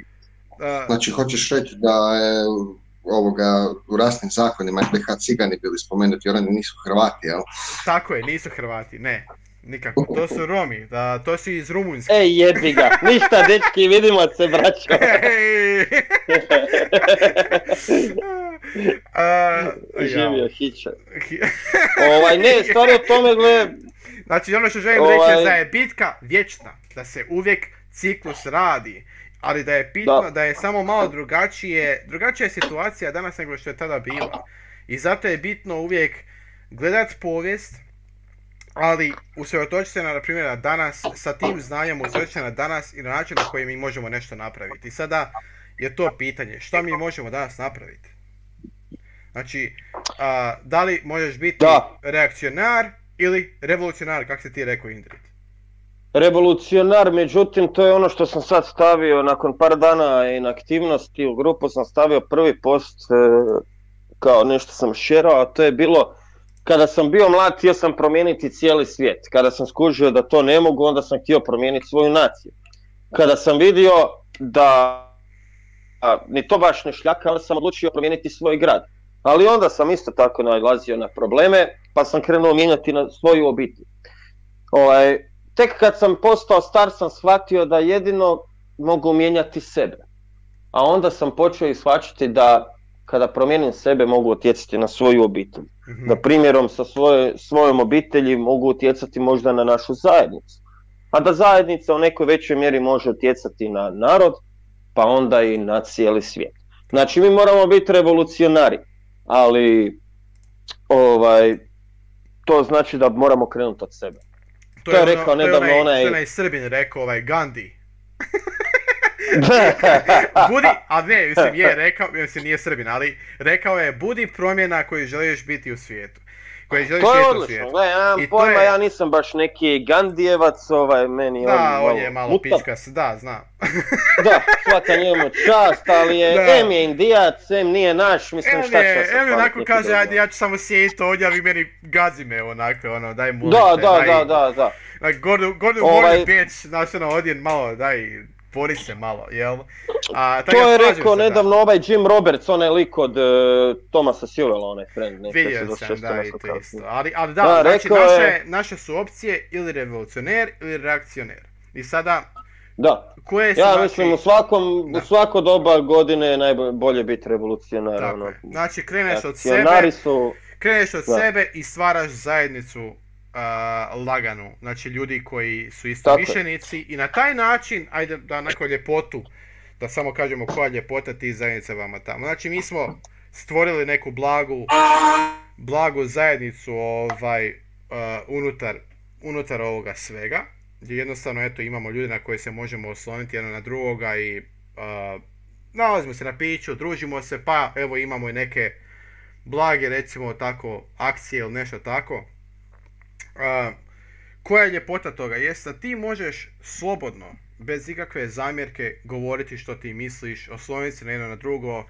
Znači, hoćeš reći da je ovoga, u rasnim zakonima NDH cigani bili spomenuti, jer oni nisu Hrvati, jel? tako je, nisu Hrvati, ne. Nikako. To su Romi. Da, to su iz Rumunjske. Ej, jebi ga. Ništa, dečki, vidimo se, braćo. Ej! A, Živio hića. Ovaj, ne, stvari o tome, gle, Znači ono što želim reći je Ovaj- da je bitka vječna, da se uvijek ciklus radi, ali da je bitno da, Da. je samo malo drugačije, drugačija je situacija danas nego što je tada bila. I zato je bitno uvijek gledat povijest, ali usredotočiti se na, na primjer, na danas, sa tim znanjem usredotočiti se na danas i na način na koji mi možemo nešto napraviti. I sada je to pitanje, šta mi možemo danas napraviti? Znači, a, da li možeš biti Da. reakcionar ili revolucionar, kako si ti rekao Indrid? Revolucionar, međutim, to je ono što sam sad stavio nakon par dana inaktivnosti u grupu sam stavio prvi post e, kao nešto sam šerao, a to je bilo kada sam bio mlad htio sam promijeniti cijeli svijet. Kada sam skužio da to ne mogu, onda sam htio promijeniti svoju naciju. Kada sam vidio da a, ni to baš ne šljaka, ali sam odlučio promijeniti svoj grad. Ali onda sam isto tako nailazio na probleme, pa sam krenuo mijenjati na svoju obitelj. Ovaj, tek kad sam postao star sam shvatio da jedino mogu mijenjati sebe. A onda sam počeo i shvaćati da kada promijenim sebe mogu utjecati na svoju obitelj. Mhm. Da primjerom sa svoje, svojom obitelji mogu utjecati možda na našu zajednicu. A da zajednica u nekoj većoj mjeri može utjecati na narod, pa onda i na cijeli svijet. Znači mi moramo biti revolucionari, ali ovaj, to znači da moramo krenuti od sebe. To je rekao ono- to je nedavno onaj, onaj- To je onaj Srbin rekao, ovaj Gandhi. Budi, a ne, mislim, je rekao, mislim, nije Srbin, ali rekao je, budi promjena koju želiš biti u svijetu. Koji To je odlično, gledaj, ja pojma, je- ja nisam baš neki Gandijevac, ovaj, meni Da, on, on je malo mutav. pičkas, da, znam. Da, svaka njemu čast, ali je, Da. em je indijac, em nije naš, mislim šta je, sad evo hvalit onako kaže, ajde, ja ću samo sjediti ovdje, a vi meni gazi me onako, ono, daj molim Da, da, da, da, da. Like, go to, go to Ovaj- bitch, znaš ono, odjen malo, daj, bori se malo, jel? A, To je rekao se, da. nedavno ovaj Jim Roberts, onaj lik od uh, Thomasa Sewella, onaj friend. ne, Vidio 26 sam, da, i to isto. Ali, ali da, Da, znači rekao naše, je- naše su opcije ili revolucioner ili reakcioner. I sada, Da, koje su ja znači, mislim u svakom, Da. u svako doba godine je najbolje biti revolucionar. tako ono. je. Znači, kreneš od sebe, su, kreneš od Da. sebe i stvaraš zajednicu a, laganu. Znači, ljudi koji su isto mišljenici i na taj način, ajde da nakon ljepotu, da samo kažemo koja ljepota ti zajednica vama tamo. Znači, mi smo stvorili neku blagu, blagu zajednicu ovaj, a, unutar, unutar ovoga svega, gdje jednostavno eto imamo ljude na koje se možemo osloniti jedno na drugoga i a, nalazimo se na piću, družimo se, pa evo imamo i neke blage recimo tako akcije ili nešto tako. A, koja je ljepota toga? Jest da ti možeš slobodno, bez ikakve zamjerke govoriti što ti misliš, osloniti se na jedno na drugo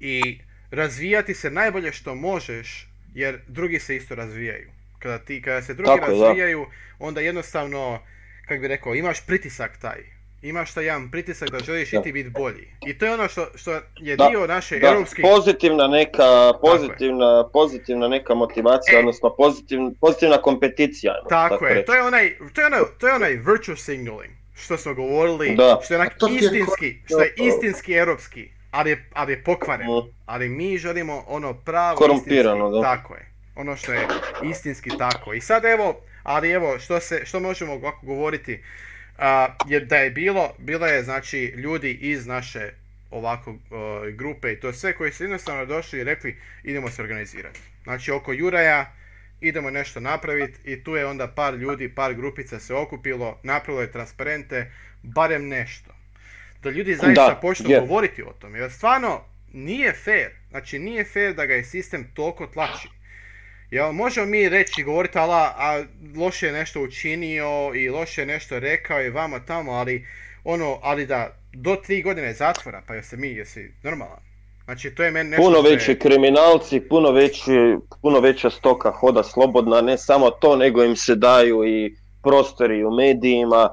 i razvijati se najbolje što možeš jer drugi se isto razvijaju. Kada, ti, kada se drugi Tako je, da. razvijaju, onda jednostavno, kako bi rekao, imaš pritisak taj. Imaš taj jedan pritisak da želiš Da. i ti biti bolji. I to je ono što, što je Da, dio naše da, europske pozitivna neka, pozitivna, pozitivna neka motivacija, E. odnosno pozitivna, pozitivna kompeticija. ajmo Tako je, reći. to je onaj, to je onaj, to je onaj virtue signaling, što smo govorili, Da. što je onak ti je istinski, što je istinski europski, ali je, ali je pokvareno. Mm. Ali mi želimo ono pravo Korumpirano, istinski, da. tako je. Ono što je istinski tako. I sad evo, ali evo, što se, što možemo ovako govoriti, a, je da je bilo, bilo je znači ljudi iz naše ovako o, grupe i to sve koji su jednostavno došli i rekli idemo se organizirati. Znači oko Juraja idemo nešto napraviti i tu je onda par ljudi, par grupica se okupilo, napravilo je transparente, barem nešto. Da ljudi zaista Da, počnu je. govoriti o tome, jer stvarno nije fair, znači nije fair da ga je sistem toliko tlači. Jel, možemo mi reći, govoriti, ala, a loše je nešto učinio i loše je nešto rekao i vama tamo, ali ono, ali da do tri godine zatvora, pa jesi mi, jesi normalan. Znači, to je meni nešto Puno je- veći kriminalci, puno, veći, puno veća stoka hoda slobodna, ne samo to, nego im se daju i prostori u medijima,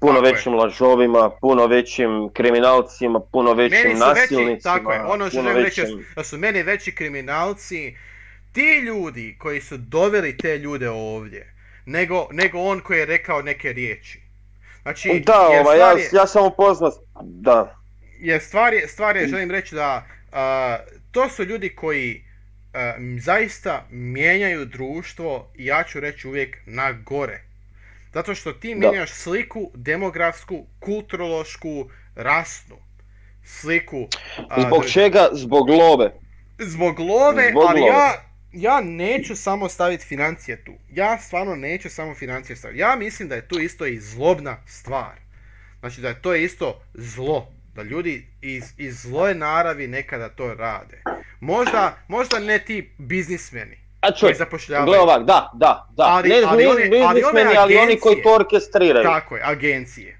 puno Tako je. većim lažovima, puno većim kriminalcima, puno većim Meni su veći, nasilnicima. tako je, ono što želim reći većim- da su meni veći kriminalci, ti ljudi koji su doveli te ljude ovdje, nego, nego on koji je rekao neke riječi. Znači, Da, ovaj, ja, je- ja sam upoznat, da. jer stvar je, stvar je, želim reći da a, to su ljudi koji m, zaista mijenjaju društvo i ja ću reći uvijek na gore. Zato što ti Da. mijenjaš sliku demografsku, kulturološku, rasnu sliku. a, Zbog čega? Zbog love. Zbog love, Zbog ali love. ja, ja neću samo staviti financije tu. Ja stvarno neću samo financije staviti. Ja mislim da je tu isto i zlobna stvar. Znači da je to isto zlo. Da ljudi iz, iz zloje naravi nekada to rade. Možda, možda ne ti biznismeni A čuj, gle ovak, da, da, da. Ali- ne ali one- ali one biznismeni, ali oni agencije. koji to orkestriraju. Tako je, agencije.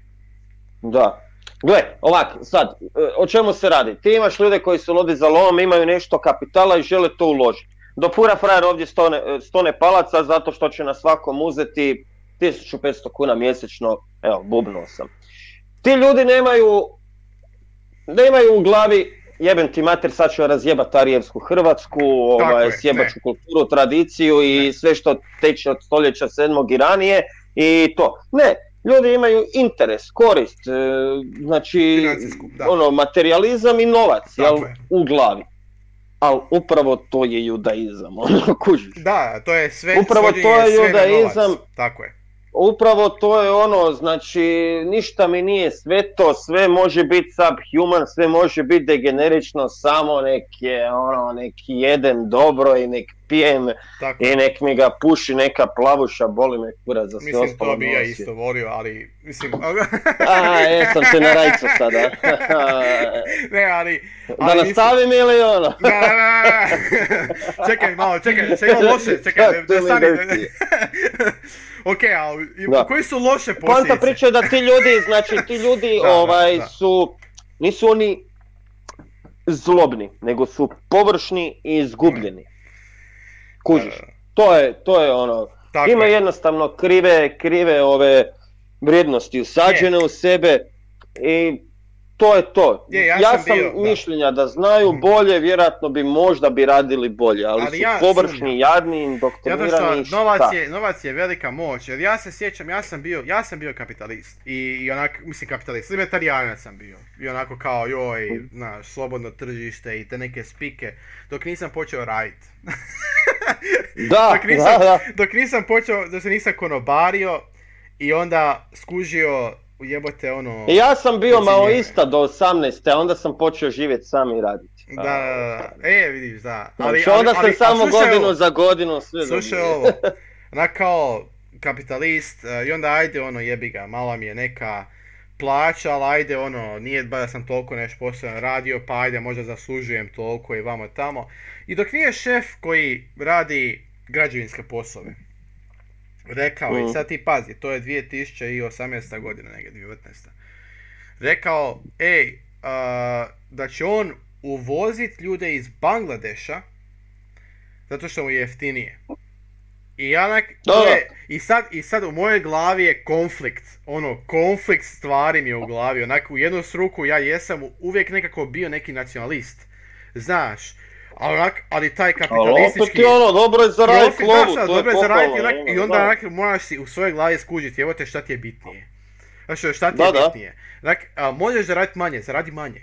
Da. Gle, ovak, sad, e, o čemu se radi? Ti imaš ljude koji su ludi za lovom, imaju nešto kapitala i žele to uložiti. Do pura frajer ovdje stone, e, stone palaca zato što će na svakom uzeti 1500 kuna mjesečno, evo, bubnuo sam. Ti ljudi nemaju, nemaju u glavi, jebem ti mater, sad ću razjebat Arijevsku Hrvatsku, ovaj, je, sjebat ne. ću kulturu, tradiciju i Ne. sve što teče od stoljeća sedmog i ranije i to. Ne, ljudi imaju interes, korist, e, znači ono, materializam i novac, jel, je. u glavi. Ali upravo to je judaizam, ono, kužiš. Da, to je sve Upravo to je judaizam. Tako je. Upravo to je ono, znači ništa mi nije sveto, sve može biti subhuman, sve može biti degenerično, samo nek je ono, nek jedem dobro i nek pijem Tako i nek mi ga puši neka plavuša, boli me kurac za sve Mislim, to bi ja isto volio, ali, mislim... A, jesam te na rajcu sada. ne, ali... da ali mislim- nastavim ili ono? Da, da, da, da. čekaj malo, čekaj, se ima loše, čekaj, da, da desi? Ok, ali Da. koji su loše Poanta posljedice? priče je da ti ljudi, znači ti ljudi Da, ovaj da. su, nisu oni zlobni, nego su površni i izgubljeni. Kužiš, da, da. to je, to je ono, Tako ima je. jednostavno krive, krive ove vrijednosti usađene u sebe i to je to. Je, ja ja sam sam bio, da. mišljenja da znaju Mhm. bolje, vjerojatno bi možda bi radili bolje, ali, Ali su ja površni, jadni, Zato indoktrinirani, što novac šta? je, novac je velika moć, jer ja se sjećam, ja sam bio, ja sam bio kapitalist i, i onak, mislim kapitalist, libertarijanac sam bio i onako kao joj, znaš, slobodno tržište i te neke spike, dok nisam počeo radit. Da, dok, nisam, da, da. dok nisam počeo, da se nisam konobario i onda skužio jebote ono... I Ja sam bio maoista do 18. a onda sam počeo živjeti sam i raditi. Da, da, da, e vidiš, da. Ali, onda sam ali- samo ali slušaj godinu ovo. za godinu sve Slušaj ovo, onak kao kapitalist e, i onda ajde ono jebi ga, mala mi je neka plaća, ali ajde ono, nije ba da sam toliko nešto posebno radio, pa ajde možda zaslužujem toliko i vamo tamo. I dok nije šef koji radi građevinske poslove, rekao Mhm. i sad ti pazi, to je 2018. godina, negdje 2019. Rekao, ej, a, da će on uvozit ljude iz Bangladeša zato što mu je jeftinije. I ja je, i sad, i sad u mojoj glavi je konflikt, ono, konflikt stvari mi je u glavi, onak u jednu ruku ja jesam uvijek nekako bio neki nacionalist, znaš, onak, ali taj Ali opet kapitalistički... je ono, dobro je zaraditi lovu, to je dobro je zaraditi, onak, ono, i onda da. onak, moraš si u svojoj glavi skužiti, evo te šta ti je bitnije. Znači, šta ti Da, je da. bitnije? Onak, a, možeš zaraditi manje, zaradi manje.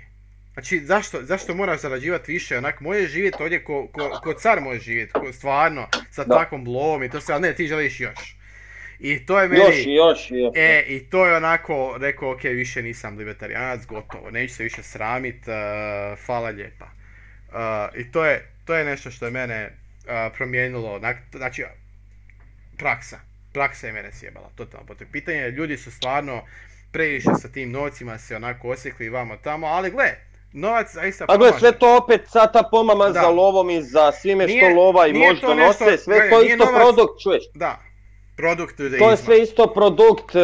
Znači, zašto, zašto moraš zarađivati više? Onak, možeš živjeti ovdje ko, ko, ko car možeš živjeti, ko, stvarno, sa Da. takvom lovom i to sve, ali ne, ti želiš još. I to je meni... Još i još i još. E, i to je onako, rekao, ok, više nisam libertarijanac, gotovo, neću se više sramit, uh, hvala lijepa. I to je, to je nešto što je mene uh, promijenilo, znači, praksa, praksa je mene sjebala, totalno, po to pitanje, je, ljudi su stvarno previše sa tim novcima se onako osjekli vamo tamo, ali gle, novac zaista A gle, sve to opet sad ta pomama Da. za lovom i za svime Nije- što lova i nešto- donose, sve to isto novac- produkt, čuješ. Da, produkt To je sve isto produkt, e,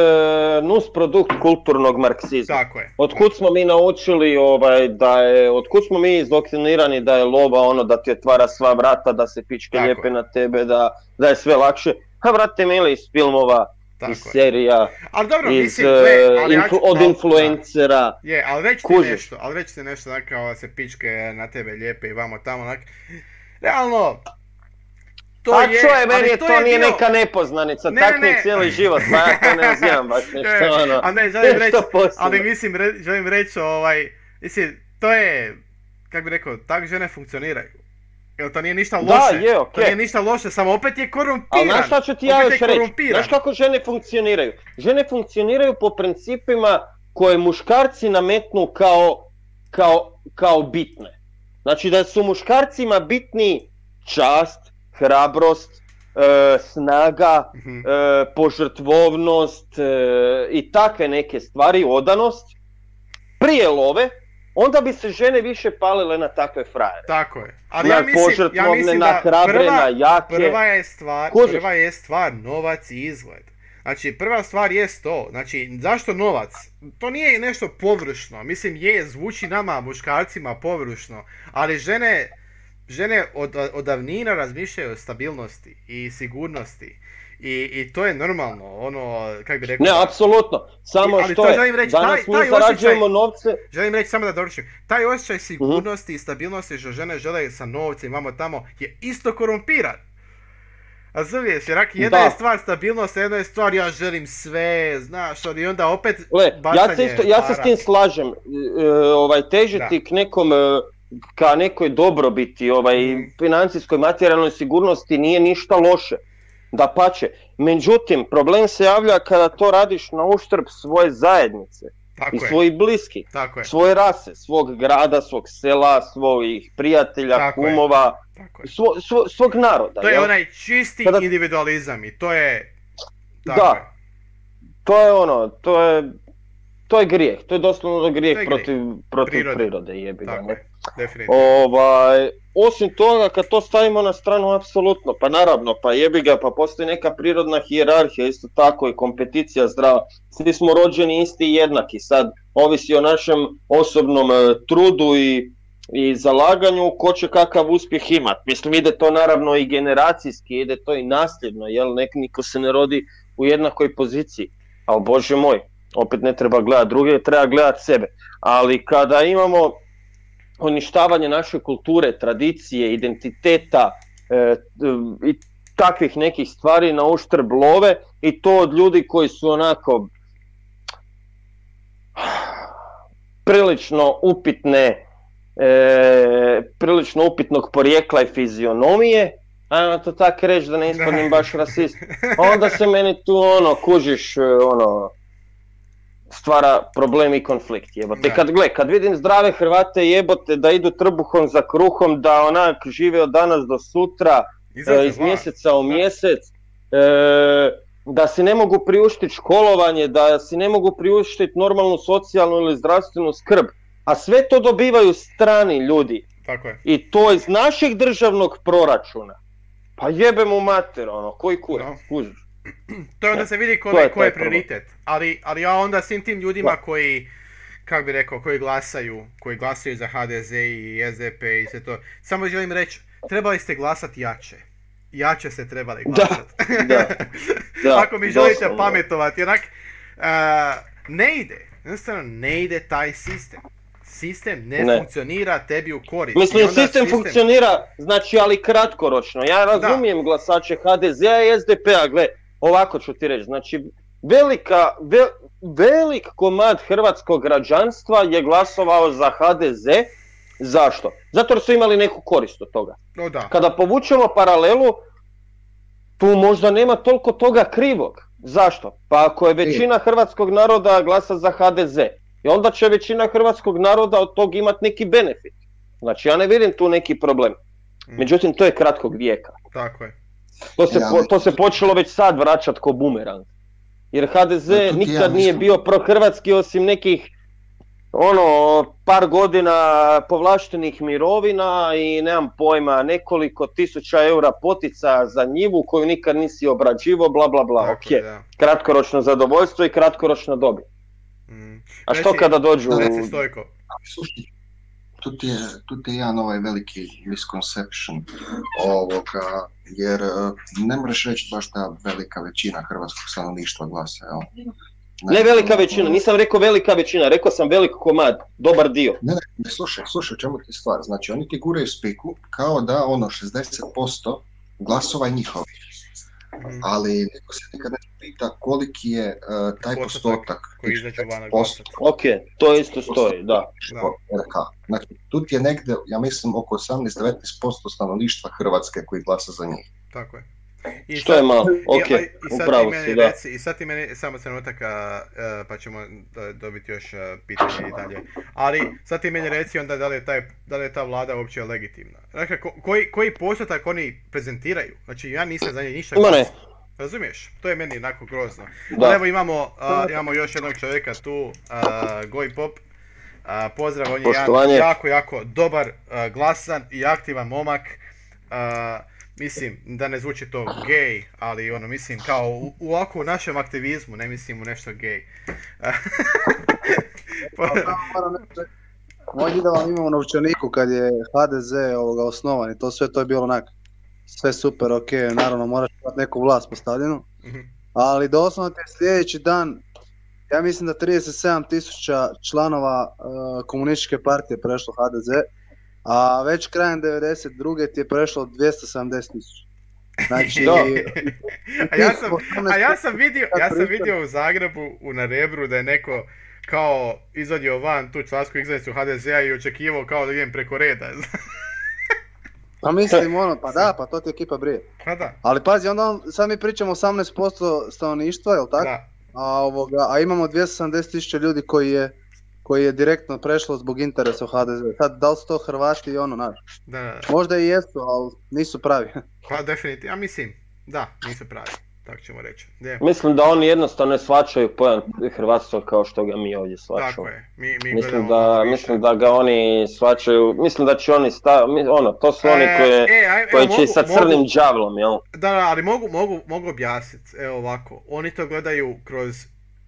nus produkt kulturnog marksizma. Tako je. Otkud smo mi naučili ovaj, da je, otkud smo mi izoktrinirani da je lova ono da ti otvara sva vrata, da se pičke Tako lijepe je. na tebe, da, da je sve lakše. Ha brate mili iz filmova, Tako iz je. serija, Ali dobro, iz, mislim, e, gle, ali ja influ- ću- od influencera. Je, ali reći ti nešto, ali reći ti nešto, kao da se pičke na tebe lijepe i vamo tamo, onak, realno, to A je, čuje, meni je to, nije dio- neka nepoznanica, Ne, tak mi ne, je cijeli život, pa ja to ne uzimam baš E, nešto ono. a ne, želim reći, ali mislim, re, želim reći, ovaj, mislim, to je, kako bi rekao, tak žene funkcioniraju. Jel to nije ništa Da, loše, je, to okej. nije ništa loše, samo opet je korumpiran. Ali znaš šta ću ti ja je još reći? Znaš kako žene funkcioniraju? Žene funkcioniraju po principima koje muškarci nametnu kao, kao, kao bitne. Znači da su muškarcima bitni čast, hrabrost, e, snaga, Mhm. e, požrtvovnost e, i takve neke stvari, odanost, prije love, onda bi se žene više palile na takve frajere. Tako je. Ali Na ja mislim, ja požrtvovne, mislim na hrabre, prva, na jake. prva je stvar, prva je stvar novac i izgled. Znači, prva stvar je to. Znači, zašto novac? To nije nešto površno. Mislim, je, zvuči nama, muškarcima, površno. Ali žene, žene od, od davnina razmišljaju o stabilnosti i sigurnosti. I, I to je normalno, ono, kako bi rekao... Ne, apsolutno. Samo Ali što to je, želim reći, danas taj- mi taj zarađujemo osjećaj- novce, Želim reći samo da dovršim. Taj Mhm. osjećaj sigurnosti i stabilnosti što žene žele sa novcem vamo tamo je isto korumpiran. Razumiješ, jer ako jedna Da. je stvar stabilnost, jedna je stvar ja želim sve, znaš, ali onda opet Gle, ja se, isto, ja se s tim slažem. E, ovaj, težiti k nekom e, ka nekoj dobrobiti, ovaj, financijskoj, materijalnoj sigurnosti nije ništa loše. Da pače. Međutim, problem se javlja kada to radiš na uštrb svoje zajednice Tako i svojih bliskih, tako je, svoje rase, svog grada, svog sela, svojih prijatelja, Tako kumova, tako svo- svo- svog naroda. To je jel? onaj čisti Kada- individualizam i to je... Tako Da. je. To je ono, to je, to je grijeh, to je doslovno grijeh To je grijeh. protiv, protiv Prirode. prirode, jebi Tako je, definitivno. Ovaj, osim toga, kad to stavimo na stranu, apsolutno, pa naravno, pa jebi ga, pa postoji neka prirodna hijerarhija, isto tako i kompeticija zdrava. Svi smo rođeni isti i jednaki, sad ovisi o našem osobnom e, trudu i, i zalaganju ko će kakav uspjeh imat. Mislim, ide to naravno i generacijski, ide to i nasljedno, jel, nek niko se ne rodi u jednakoj poziciji. Ali bože moj, opet ne treba gledat druge, treba gledat sebe. Ali kada imamo uništavanje naše kulture, tradicije, identiteta e, i takvih nekih stvari na uštrb love i to od ljudi koji su onako prilično upitne e, prilično upitnog porijekla i fizionomije ajmo to tako reći da ne ispadnem baš rasist. Onda se meni tu ono kužiš e, ono stvara problem i konflikt jebote. Da. Kad gle, kad vidim zdrave Hrvate jebote da idu trbuhom za kruhom, da onak žive od danas do sutra, e, iz mjeseca u mjesec, e, da si ne mogu priuštiti školovanje, da si ne mogu priuštiti normalnu socijalnu ili zdravstvenu skrb, a sve to dobivaju strani ljudi Tako je. i to iz našeg državnog proračuna. Pa jebe mu mater, ono, koji kurac, Da. kužiš. To je onda se vidi ko, To je ko je prioritet. Ali, ali ja onda svim tim ljudima koji, kako bi rekao, koji glasaju, koji glasaju za HDZ i SDP i sve to, samo želim reći, trebali ste glasati jače. Jače ste trebali Da, glasati. da, da, Ako mi želite doslovno. pametovati, onak, a, ne ide. Jednostavno ne ide taj sistem. Sistem ne, Ne. funkcionira tebi u korist. Mislim, onda sistem funkcionira, znači, ali kratkoročno. Ja razumijem glasače HDZ-a i SDP-a, gle, ovako ću ti reći, znači, velika, ve- velik komad hrvatskog građanstva je glasovao za HDZ. Zašto? Zato jer su imali neku korist od toga. O da, Kada povučemo paralelu, tu možda nema toliko toga krivog. Zašto? Pa ako je većina hrvatskog naroda glasa za HDZ, i onda će većina hrvatskog naroda od tog imat neki benefit. Znači ja ne vidim tu neki problem. Mm. Međutim, to je kratkog vijeka. tako je. To se, Ja, po- to se počelo već sad vraćat ko bumerang. Jer HDZ nikad ja nije bio prohrvatski osim nekih ono, par godina povlaštenih mirovina i nemam pojma, nekoliko tisuća eura potica za njivu koju nikad nisi obrađivao, bla bla bla, Tako ok. da. Kratkoročno zadovoljstvo i kratkoročna dobit. Mm. A što Reci- kada dođu... Reci Stojko. Slušaj, tu ti je, tu ti je jedan ovaj veliki misconception ovoga, jer eh, ne možeš reći baš da velika većina hrvatskog stanovništva glasa, jel? Ne velika većina, nisam rekao velika većina, rekao sam velik komad, dobar dio. Ne, ne, slušaj, slušaj, čemu ti stvar? Znači, oni ti guraju spiku kao da ono 60% glasova je njihovi, Mm. ali niko se nikad ne pita koliki je eh, taj Postotak postotak koji tih izađu van 60% glasati. Ok, to isto stoji, da. Da. RK. Znači, tu ti je negdje, ja mislim, oko 18-19% stanovništva Hrvatske koji glasa za njih. Tako je. I Što je malo, ok, i, i sad ti upravo si, da. reci, i sad ti meni, samo trenutak, a, pa ćemo do- dobiti još a, pitanje i dalje. Ali, sad ti meni reci onda da li je, taj, da li je ta vlada uopće legitimna. Dakle, ko- koji, koji postotak oni prezentiraju? Znači, ja nisam za njih ništa glasao. Razumiješ? To je meni onako grozno. Da. Ali evo imamo, a, imamo još jednog čovjeka tu, a, Goj Pop. A, pozdrav, on je jako, jako dobar, glasan i aktivan momak. A, mislim, da ne zvuči to gej, ali ono, mislim, kao u, u u našem aktivizmu, ne mislim u nešto gej. Pa- reći, Moj dida vam ima u novčaniku kad je HDZ ovoga osnovan i to sve to je bilo onak sve super, ok, naravno moraš imati neku vlast postavljenu, Mhm. ali doslovno ti je sljedeći dan, ja mislim da 37 tisuća članova uh, komunističke partije prešlo HDZ, a već krajem 92. ti je prešlo 270 tisuća. Znači, a, ja sam, a ja 18 sam vidio, ja sam vidio u Zagrebu, u Narebru, da je neko kao izvadio van tu člansku iskaznicu HDZ-a i očekivao kao da idem preko reda. Pa mislim ono, pa da, pa to ti ekipa brije. pa da, Ali pazi, onda on- sad mi pričamo 18% stanovništva, jel tako? da. A, ovoga, a imamo 270 tisuća ljudi koji je, koji je direktno prešlo zbog interesa u HDZ. Sad, da li su to Hrvati i ono, znaš, Da, da. možda i jesu, ali nisu pravi. Pa definitivno, ja mislim, da, nisu pravi, tako ćemo reći. Je, Mislim da oni jednostavno ne shvaćaju pojam hrvatstva kao što ga mi ovdje tako shvaćamo. je, mi, mi Mislim da, mislim da ga oni shvaćaju, mislim da će oni sta, mi- ono, to su oni E, koje, e, aj- koji evo, će mogu- sa mogu- crnim đavlom, jel? Da, da, ali mogu, mogu, mogu objasniti, evo ovako, oni to gledaju kroz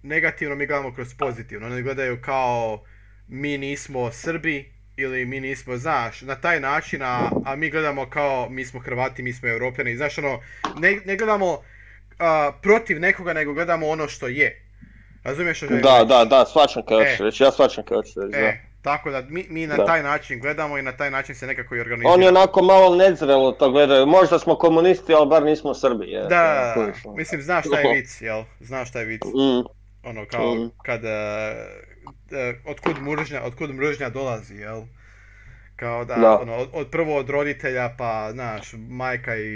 negativno, mi gledamo kroz pozitivno, oni gledaju kao mi nismo Srbi ili mi nismo, znaš, na taj način, a, a mi gledamo kao mi smo Hrvati, mi smo Europljani, znaš ono, ne, ne gledamo a, protiv nekoga, nego gledamo ono što je. Razumiješ što želim Da, da, da, shvaćam kaj E. reći, ja shvaćam kaj hoćeš reći, da. E, tako da mi, mi na Da. taj način gledamo i na taj način se nekako i organiziramo. Oni onako malo nezrelo to gledaju, možda smo komunisti, ali bar nismo Srbi, je. Da, da, da, kužiš, ono. mislim, znaš šta je vic, jel? Znaš šta je vic. Mm, Ono kao Mhm. kad, e, otkud mržnja, otkud mržnja dolazi, jel? Kao da, Da. ono, od, od- prvo od roditelja, pa, znaš, majka i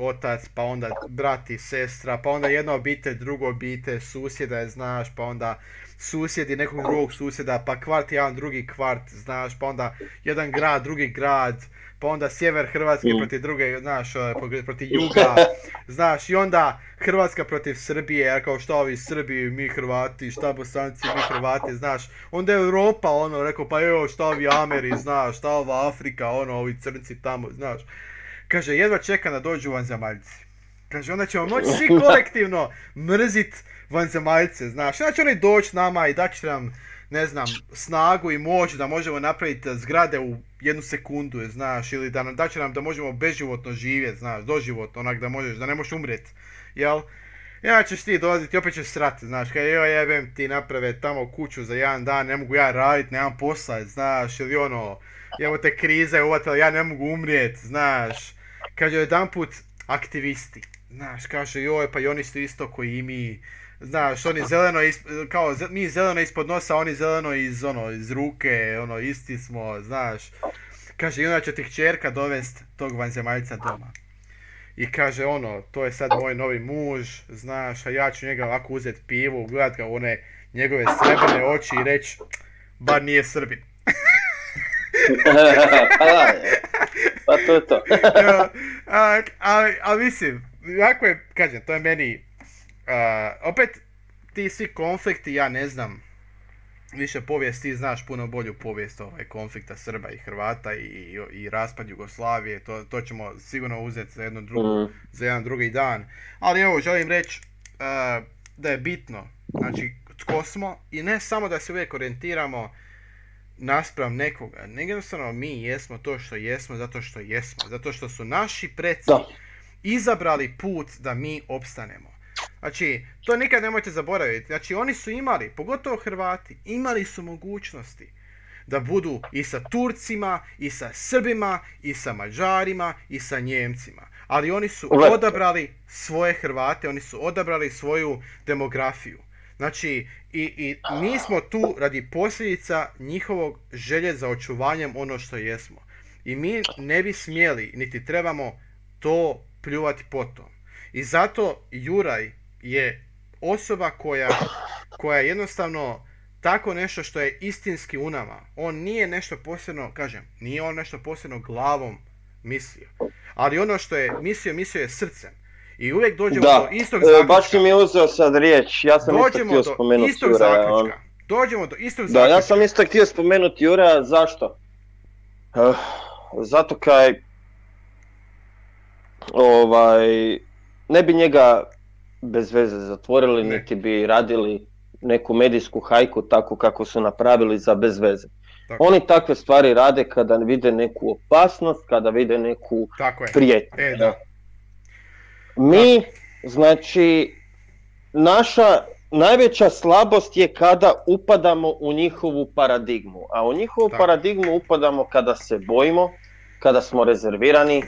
otac, pa onda brat i sestra, pa onda jedna obitelj, druga obitelj, susjeda je, znaš, pa onda susjedi nekog drugog susjeda, pa kvart jedan, drugi kvart, znaš, pa onda jedan grad, drugi grad, pa onda sjever Hrvatske Mm. protiv druge, znaš, pro- protiv juga, znaš, i onda Hrvatska protiv Srbije, kao šta ovi Srbi, mi Hrvati, šta Bosanci, mi Hrvati, znaš, onda je Europa, ono, rekao, pa evo, šta ovi Ameri, znaš, šta ova Afrika, ono, ovi crnci tamo, znaš. Kaže, jedva čeka da dođu vanzemaljci. Kaže, onda ćemo moći svi kolektivno mrzit vanzemaljce, znaš. Onda će oni doći nama i dat će nam, ne znam, snagu i moć da možemo napraviti zgrade u jednu sekundu, znaš, ili da nam da će nam da možemo beživotno živjeti, znaš, doživotno, onak da možeš, da ne možeš umret, jel? Onda ćeš ti dolaziti opet ćeš srat, znaš, kaj joj jebem ti naprave tamo kuću za jedan dan, ne mogu ja radit, nemam posla, znaš, ili ono, evo te kriza je uvatila, ja ne mogu umrijet, znaš. Kaže, jedan put aktivisti, znaš, kaže, joj, pa i oni su isto koji i mi, znaš, oni zeleno, is- kao, mi zeleno ispod nosa, oni zeleno iz, ono, iz ruke, ono, isti smo, znaš. Kaže, i onda će ti kćerka dovest tog vanzemaljca doma. I kaže ono, to je sad moj novi muž, znaš, a ja ću njega ovako uzeti pivu, gledat ga u one njegove srebrne oči i reći, bar nije Srbin. pa da, pa to je to. A, ali, ali mislim, jako je, kažem, to je meni, opet ti svi konflikti, ja ne znam, više povijest, ti znaš puno bolju povijest ovaj, konflikta Srba i Hrvata i, i, i raspad Jugoslavije, to, to ćemo sigurno uzeti za, jedno drugo, Mm. za jedan drugi dan. Ali evo, želim reći a, da je bitno, znači, tko smo i ne samo da se uvijek orijentiramo naspram nekoga, nego jednostavno mi jesmo to što jesmo zato što jesmo, zato što su naši preci izabrali put da mi opstanemo. Znači, to nikad nemojte zaboraviti. Znači, oni su imali, pogotovo Hrvati, imali su mogućnosti da budu i sa Turcima, i sa Srbima, i sa Mađarima, i sa Njemcima. Ali oni su odabrali svoje Hrvate, oni su odabrali svoju demografiju. Znači, i, i mi smo tu radi posljedica njihovog želje za očuvanjem ono što jesmo. I mi ne bi smjeli, niti trebamo to pljuvati potom. I zato Juraj je osoba koja, koja jednostavno tako nešto što je istinski u nama. On nije nešto posebno, kažem, nije on nešto posebno glavom mislio. Ali ono što je mislio, mislio je srcem. I uvijek dođemo Da, do istog e, zaključka. baš si mi uzeo sad riječ, ja sam isto Dođemo htio do spomenuti istog Juraja. on- zaključka. Dođemo do istog Da, zaključka. ja sam isto htio spomenuti Juraja, zašto? Eh, zato kaj ovaj, ne bi njega bez veze zatvorili, Ne. niti bi radili neku medijsku hajku tako kako su napravili za bez veze. Tako, Oni takve stvari rade kada vide neku opasnost, kada vide neku tako je. prijetnju. E, da. Mi, znači, naša najveća slabost je kada upadamo u njihovu paradigmu. A u njihovu Tako. paradigmu upadamo kada se bojimo, kada smo rezervirani,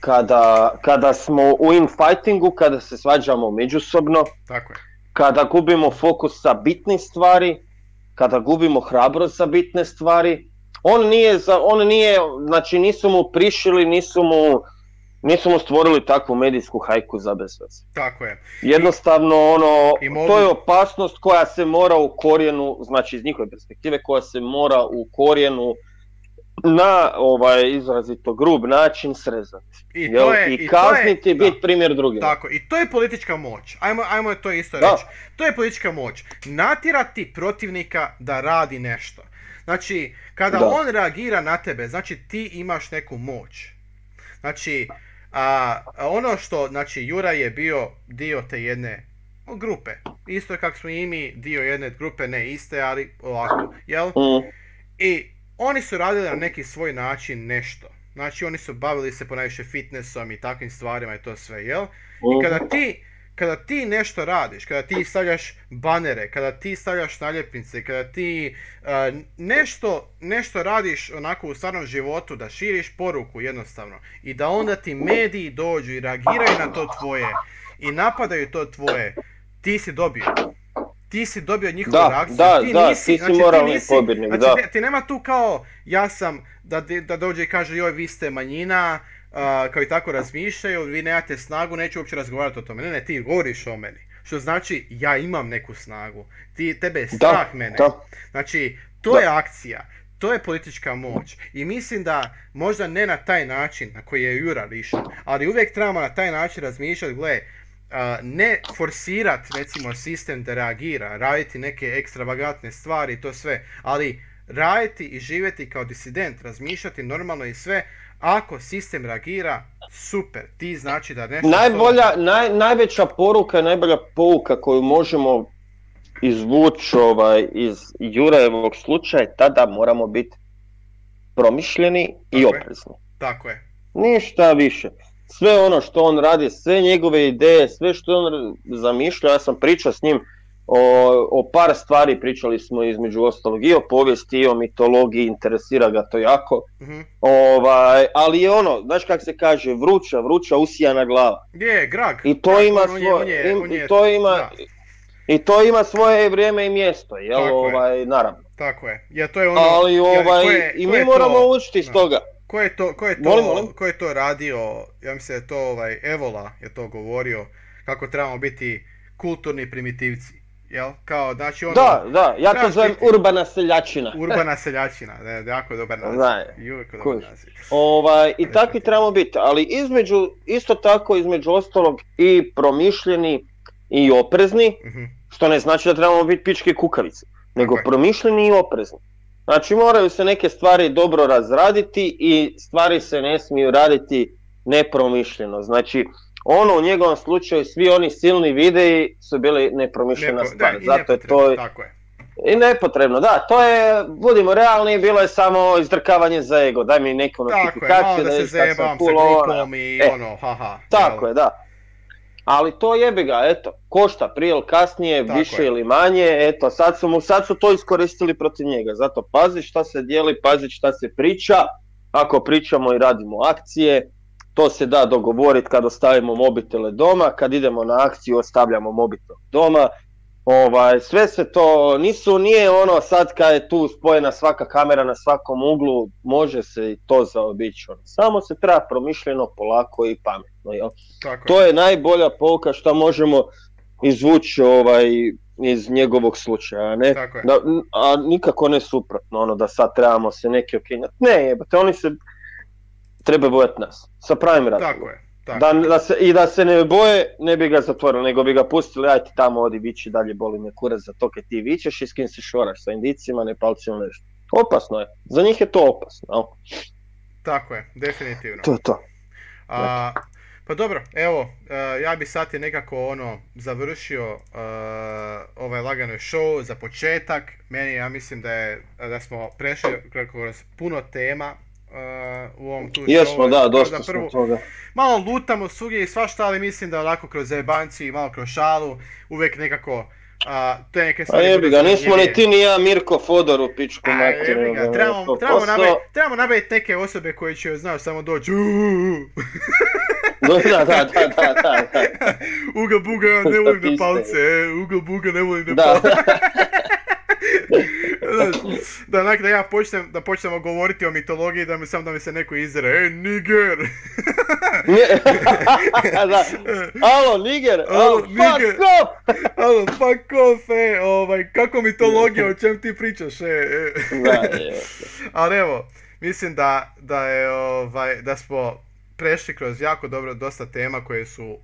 kada, kada smo u infightingu, kada se svađamo međusobno, Tako je. kada gubimo fokus sa bitnih stvari kada gubimo hrabrost za bitne stvari. On nije, za, on nije, znači nisu mu prišili, nisu mu, nisu mu stvorili takvu medijsku hajku za bez veze. Tako je. Jednostavno ono, I mogu- to je opasnost koja se mora u korijenu, znači iz njihove perspektive koja se mora u korijenu na ovaj izrazito grub način srezati. I Jel? to je, I i to je- kazniti, da. biti primjer drugima. Tako, i to je politička moć. Ajmo, ajmo to isto Da. reći. To je politička moć. Natjerati protivnika da radi nešto. Znači, kada Da. on reagira na tebe, znači ti imaš neku moć. Znači, a, a ono što, znači, Jura je bio dio te jedne grupe. Isto kako smo i mi dio jedne grupe, ne iste, ali ovako, jel? Mm, I oni su radili na neki svoj način nešto. Znači oni su bavili se ponajviše fitnessom i takvim stvarima i to sve, jel? I kada ti, kada ti nešto radiš, kada ti stavljaš banere, kada ti stavljaš naljepnice, kada ti uh, nešto, nešto radiš onako u stvarnom životu, da širiš poruku jednostavno i da onda ti mediji dođu i reagiraju na to tvoje i napadaju to tvoje, ti si dobio. Ti si dobio njihovu Da, reakciju. da, ti da, nisi, ti si znači, moralni nisi- pobjednik, znači, da. ne- ti nema tu kao ja sam, da, da dođe i kaže joj vi ste manjina, a, kao i tako razmišljaju, vi nemate snagu, neću uopće razgovarati o tome. Ne, ne, ti govoriš o meni. Što znači ja imam neku snagu. Ti, tebe je strah Da, mene. da. Znači, to Da. je akcija. To je politička moć. I mislim da možda ne na taj način na koji je Jura išao, ali uvijek trebamo na taj način razmišljati, gle, ne forsirat recimo sistem da reagira, raditi neke ekstravagantne stvari i to sve, ali raditi i živjeti kao disident, razmišljati normalno i sve, ako sistem reagira, super, ti znači da nešto... Najbolja, naj, najveća poruka, najbolja pouka koju možemo izvući ovaj, iz Jurajevog slučaja je tada moramo biti promišljeni i Tako je. oprezni. Tako je. Ništa više. Sve ono što on radi, sve njegove ideje, sve što on zamišlja, ja sam pričao s njim o, o par stvari, pričali smo između ostalog i o povijesti i o mitologiji, interesira ga to jako. Mhm. Ovaj, ali je ono, znaš kako se kaže, vruća, vruća usijana glava. Je Grag? I to Grag, ima on je- svoje, je- i je- to ima, da, i to ima svoje vrijeme i mjesto, jel, Tako je. ovaj, naravno. tako je. Ja, to je ono... Ali ja, ovaj, ko je- i mi je moramo to- učiti iz toga. Ko je to, ko je to, Molim, molim? ko je to radio, ja mislim da je to ovaj, Evola je to govorio, kako trebamo biti kulturni primitivci, jel? Kao, znači ono, Da, da, ja to zovem biti urbana seljačina. urbana seljačina, ne, jako dobar naziv. Da, Jako dobar kužiš. naziv. Ovaj, I takvi trebamo biti, ali između, isto tako između ostalog i promišljeni i oprezni, Mhm. što ne znači da trebamo biti pičke kukavice, nego je. promišljeni i oprezni. Znači moraju se neke stvari dobro razraditi i stvari se ne smiju raditi nepromišljeno. Znači ono u njegovom slučaju svi oni silni videi su bili nepromišljena Nepo- stvar. da, Zato je to Tako je. i nepotrebno, da, to je, budimo realni, bilo je samo izdrkavanje za ego, daj mi neku Tako je, notifikaciju malo da se zajebam sa grupom i E, ono, haha. Tako jel? je, da. Ali to jebi ga, eto, košta prije ili kasnije, Tako više je. ili manje, eto, sad su, mu, sad su to iskoristili protiv njega, zato pazi šta se dijeli, pazi šta se priča, ako pričamo i radimo akcije, to se da dogovoriti kad ostavimo mobitele doma, kad idemo na akciju ostavljamo mobitel doma, Ovaj, sve se to, nisu, nije ono sad kad je tu spojena svaka kamera na svakom uglu, može se i to zaobići. ono. Samo se treba promišljeno, polako i pametno. Jel? Tako. To je najbolja pouka što možemo izvući ovaj, iz njegovog slučaja. Ne? Tako je. Da, a nikako ne suprotno, ono da sad trebamo se neki okinjati. Ne, jebate, oni se treba bojati nas. Sa pravim razlogom. Tako je. Da, da se, I da se ne boje, ne bi ga zatvorili, nego bi ga pustili, aj ti tamo odi vići dalje, boli me kurac za to kad ti vičeš i s kim se šoraš, sa indicima, nepalcima, nešto. Opasno je, za njih je to opasno. Tako je, definitivno. To je to. A, pa dobro, evo, e, ja bi sad nekako ono završio e, ovaj lagano show za početak. Meni ja mislim da je da smo prešli kroz puno tema e, u ovom tu Jesmo, da, dosta da smo toga. Malo lutamo svugdje i svašta, ali mislim da onako kroz zebanci i malo kroz šalu uvijek nekako a, te neke A stvari jebi ga, nismo ni ti ni ja Mirko Fodor u pičku jebi ga, da, trebamo, trebamo, nabaviti, trebamo nabaviti neke osobe koje će, znaš, samo doći. Da, da, da, da, da, da. Uga buga, ne volim na Statiste. palce, e, uga buga, ne volim na Da. palce. da, onak da ja počnem, da počnemo govoriti o mitologiji, da mi sam da mi se neko izre, ej, Niger! Da. Alo, Niger! Alo, Alo, Niger. fuck off! Alo, fuck off, e, ovaj, kako mitologija, o čem ti pričaš, e, e. Da. Ali evo, mislim da, da je, ovaj, da smo prešli kroz jako dobro dosta tema koje su,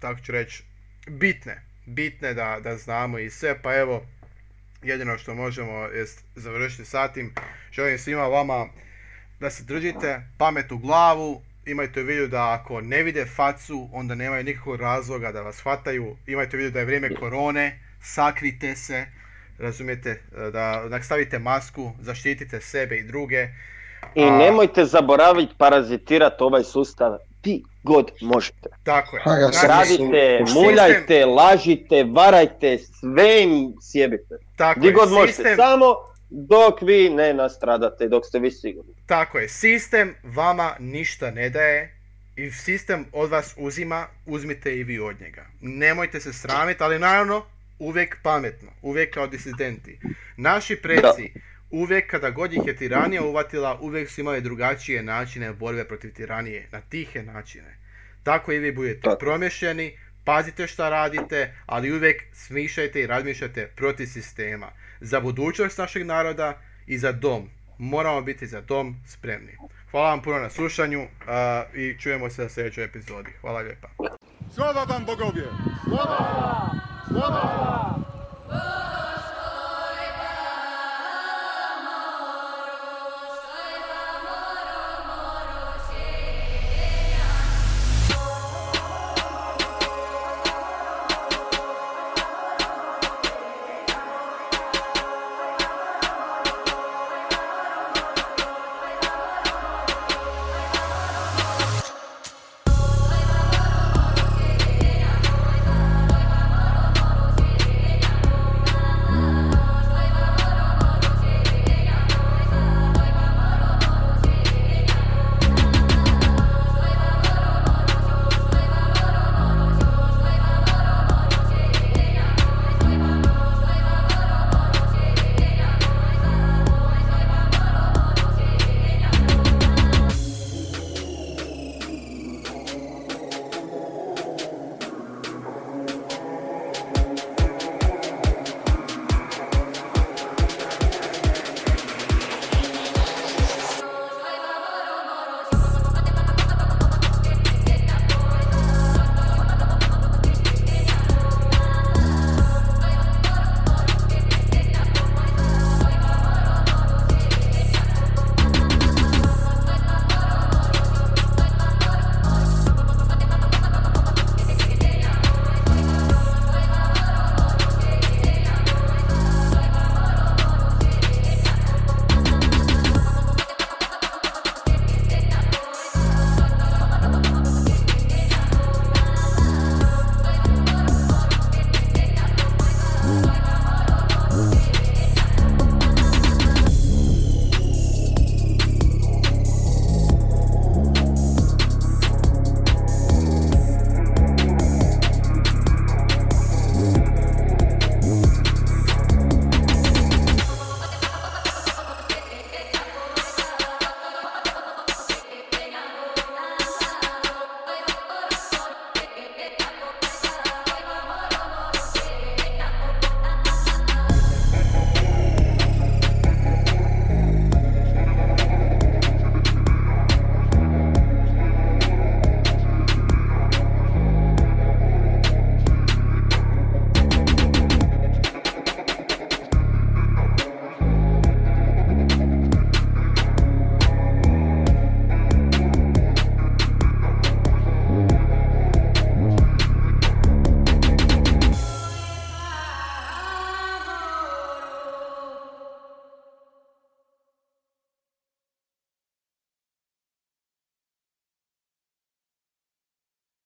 tako ću reći, bitne. Bitne da, da znamo i sve, pa evo, jedino što možemo jest završiti sa tim. Želim svima vama da se držite pamet u glavu, imajte u vidu da ako ne vide facu, onda nemaju nikakvog razloga da vas hvataju. Imajte u vidu da je vrijeme korone, sakrite se, razumijete, da onak stavite masku, zaštitite sebe i druge. I A- nemojte zaboraviti parazitirati ovaj sustav ti god možete. Tako je. Ha, ja sam Radite, Sistem- muljajte, lažite, varajte, sve im sjebite. Tako Gdje je, god možete, sistem- samo dok vi ne nastradate, dok ste vi sigurni. Tako je, sistem vama ništa ne daje i sistem od vas uzima, uzmite i vi od njega. Nemojte se sramiti, ali naravno uvijek pametno, uvijek kao disidenti. Naši preci, uvijek kada god ih je tiranija uvatila, uvijek su imali drugačije načine borbe protiv tiranije, na tihe načine. Tako i vi budete promješeni, pazite šta radite, ali uvijek smišljajte i razmišljate protiv sistema. Za budućnost našeg naroda i za dom. Moramo biti za dom spremni. Hvala vam puno na slušanju i čujemo se na sljedećoj epizodi. Hvala lijepa. Slava vam bogowie! Slava! Slava!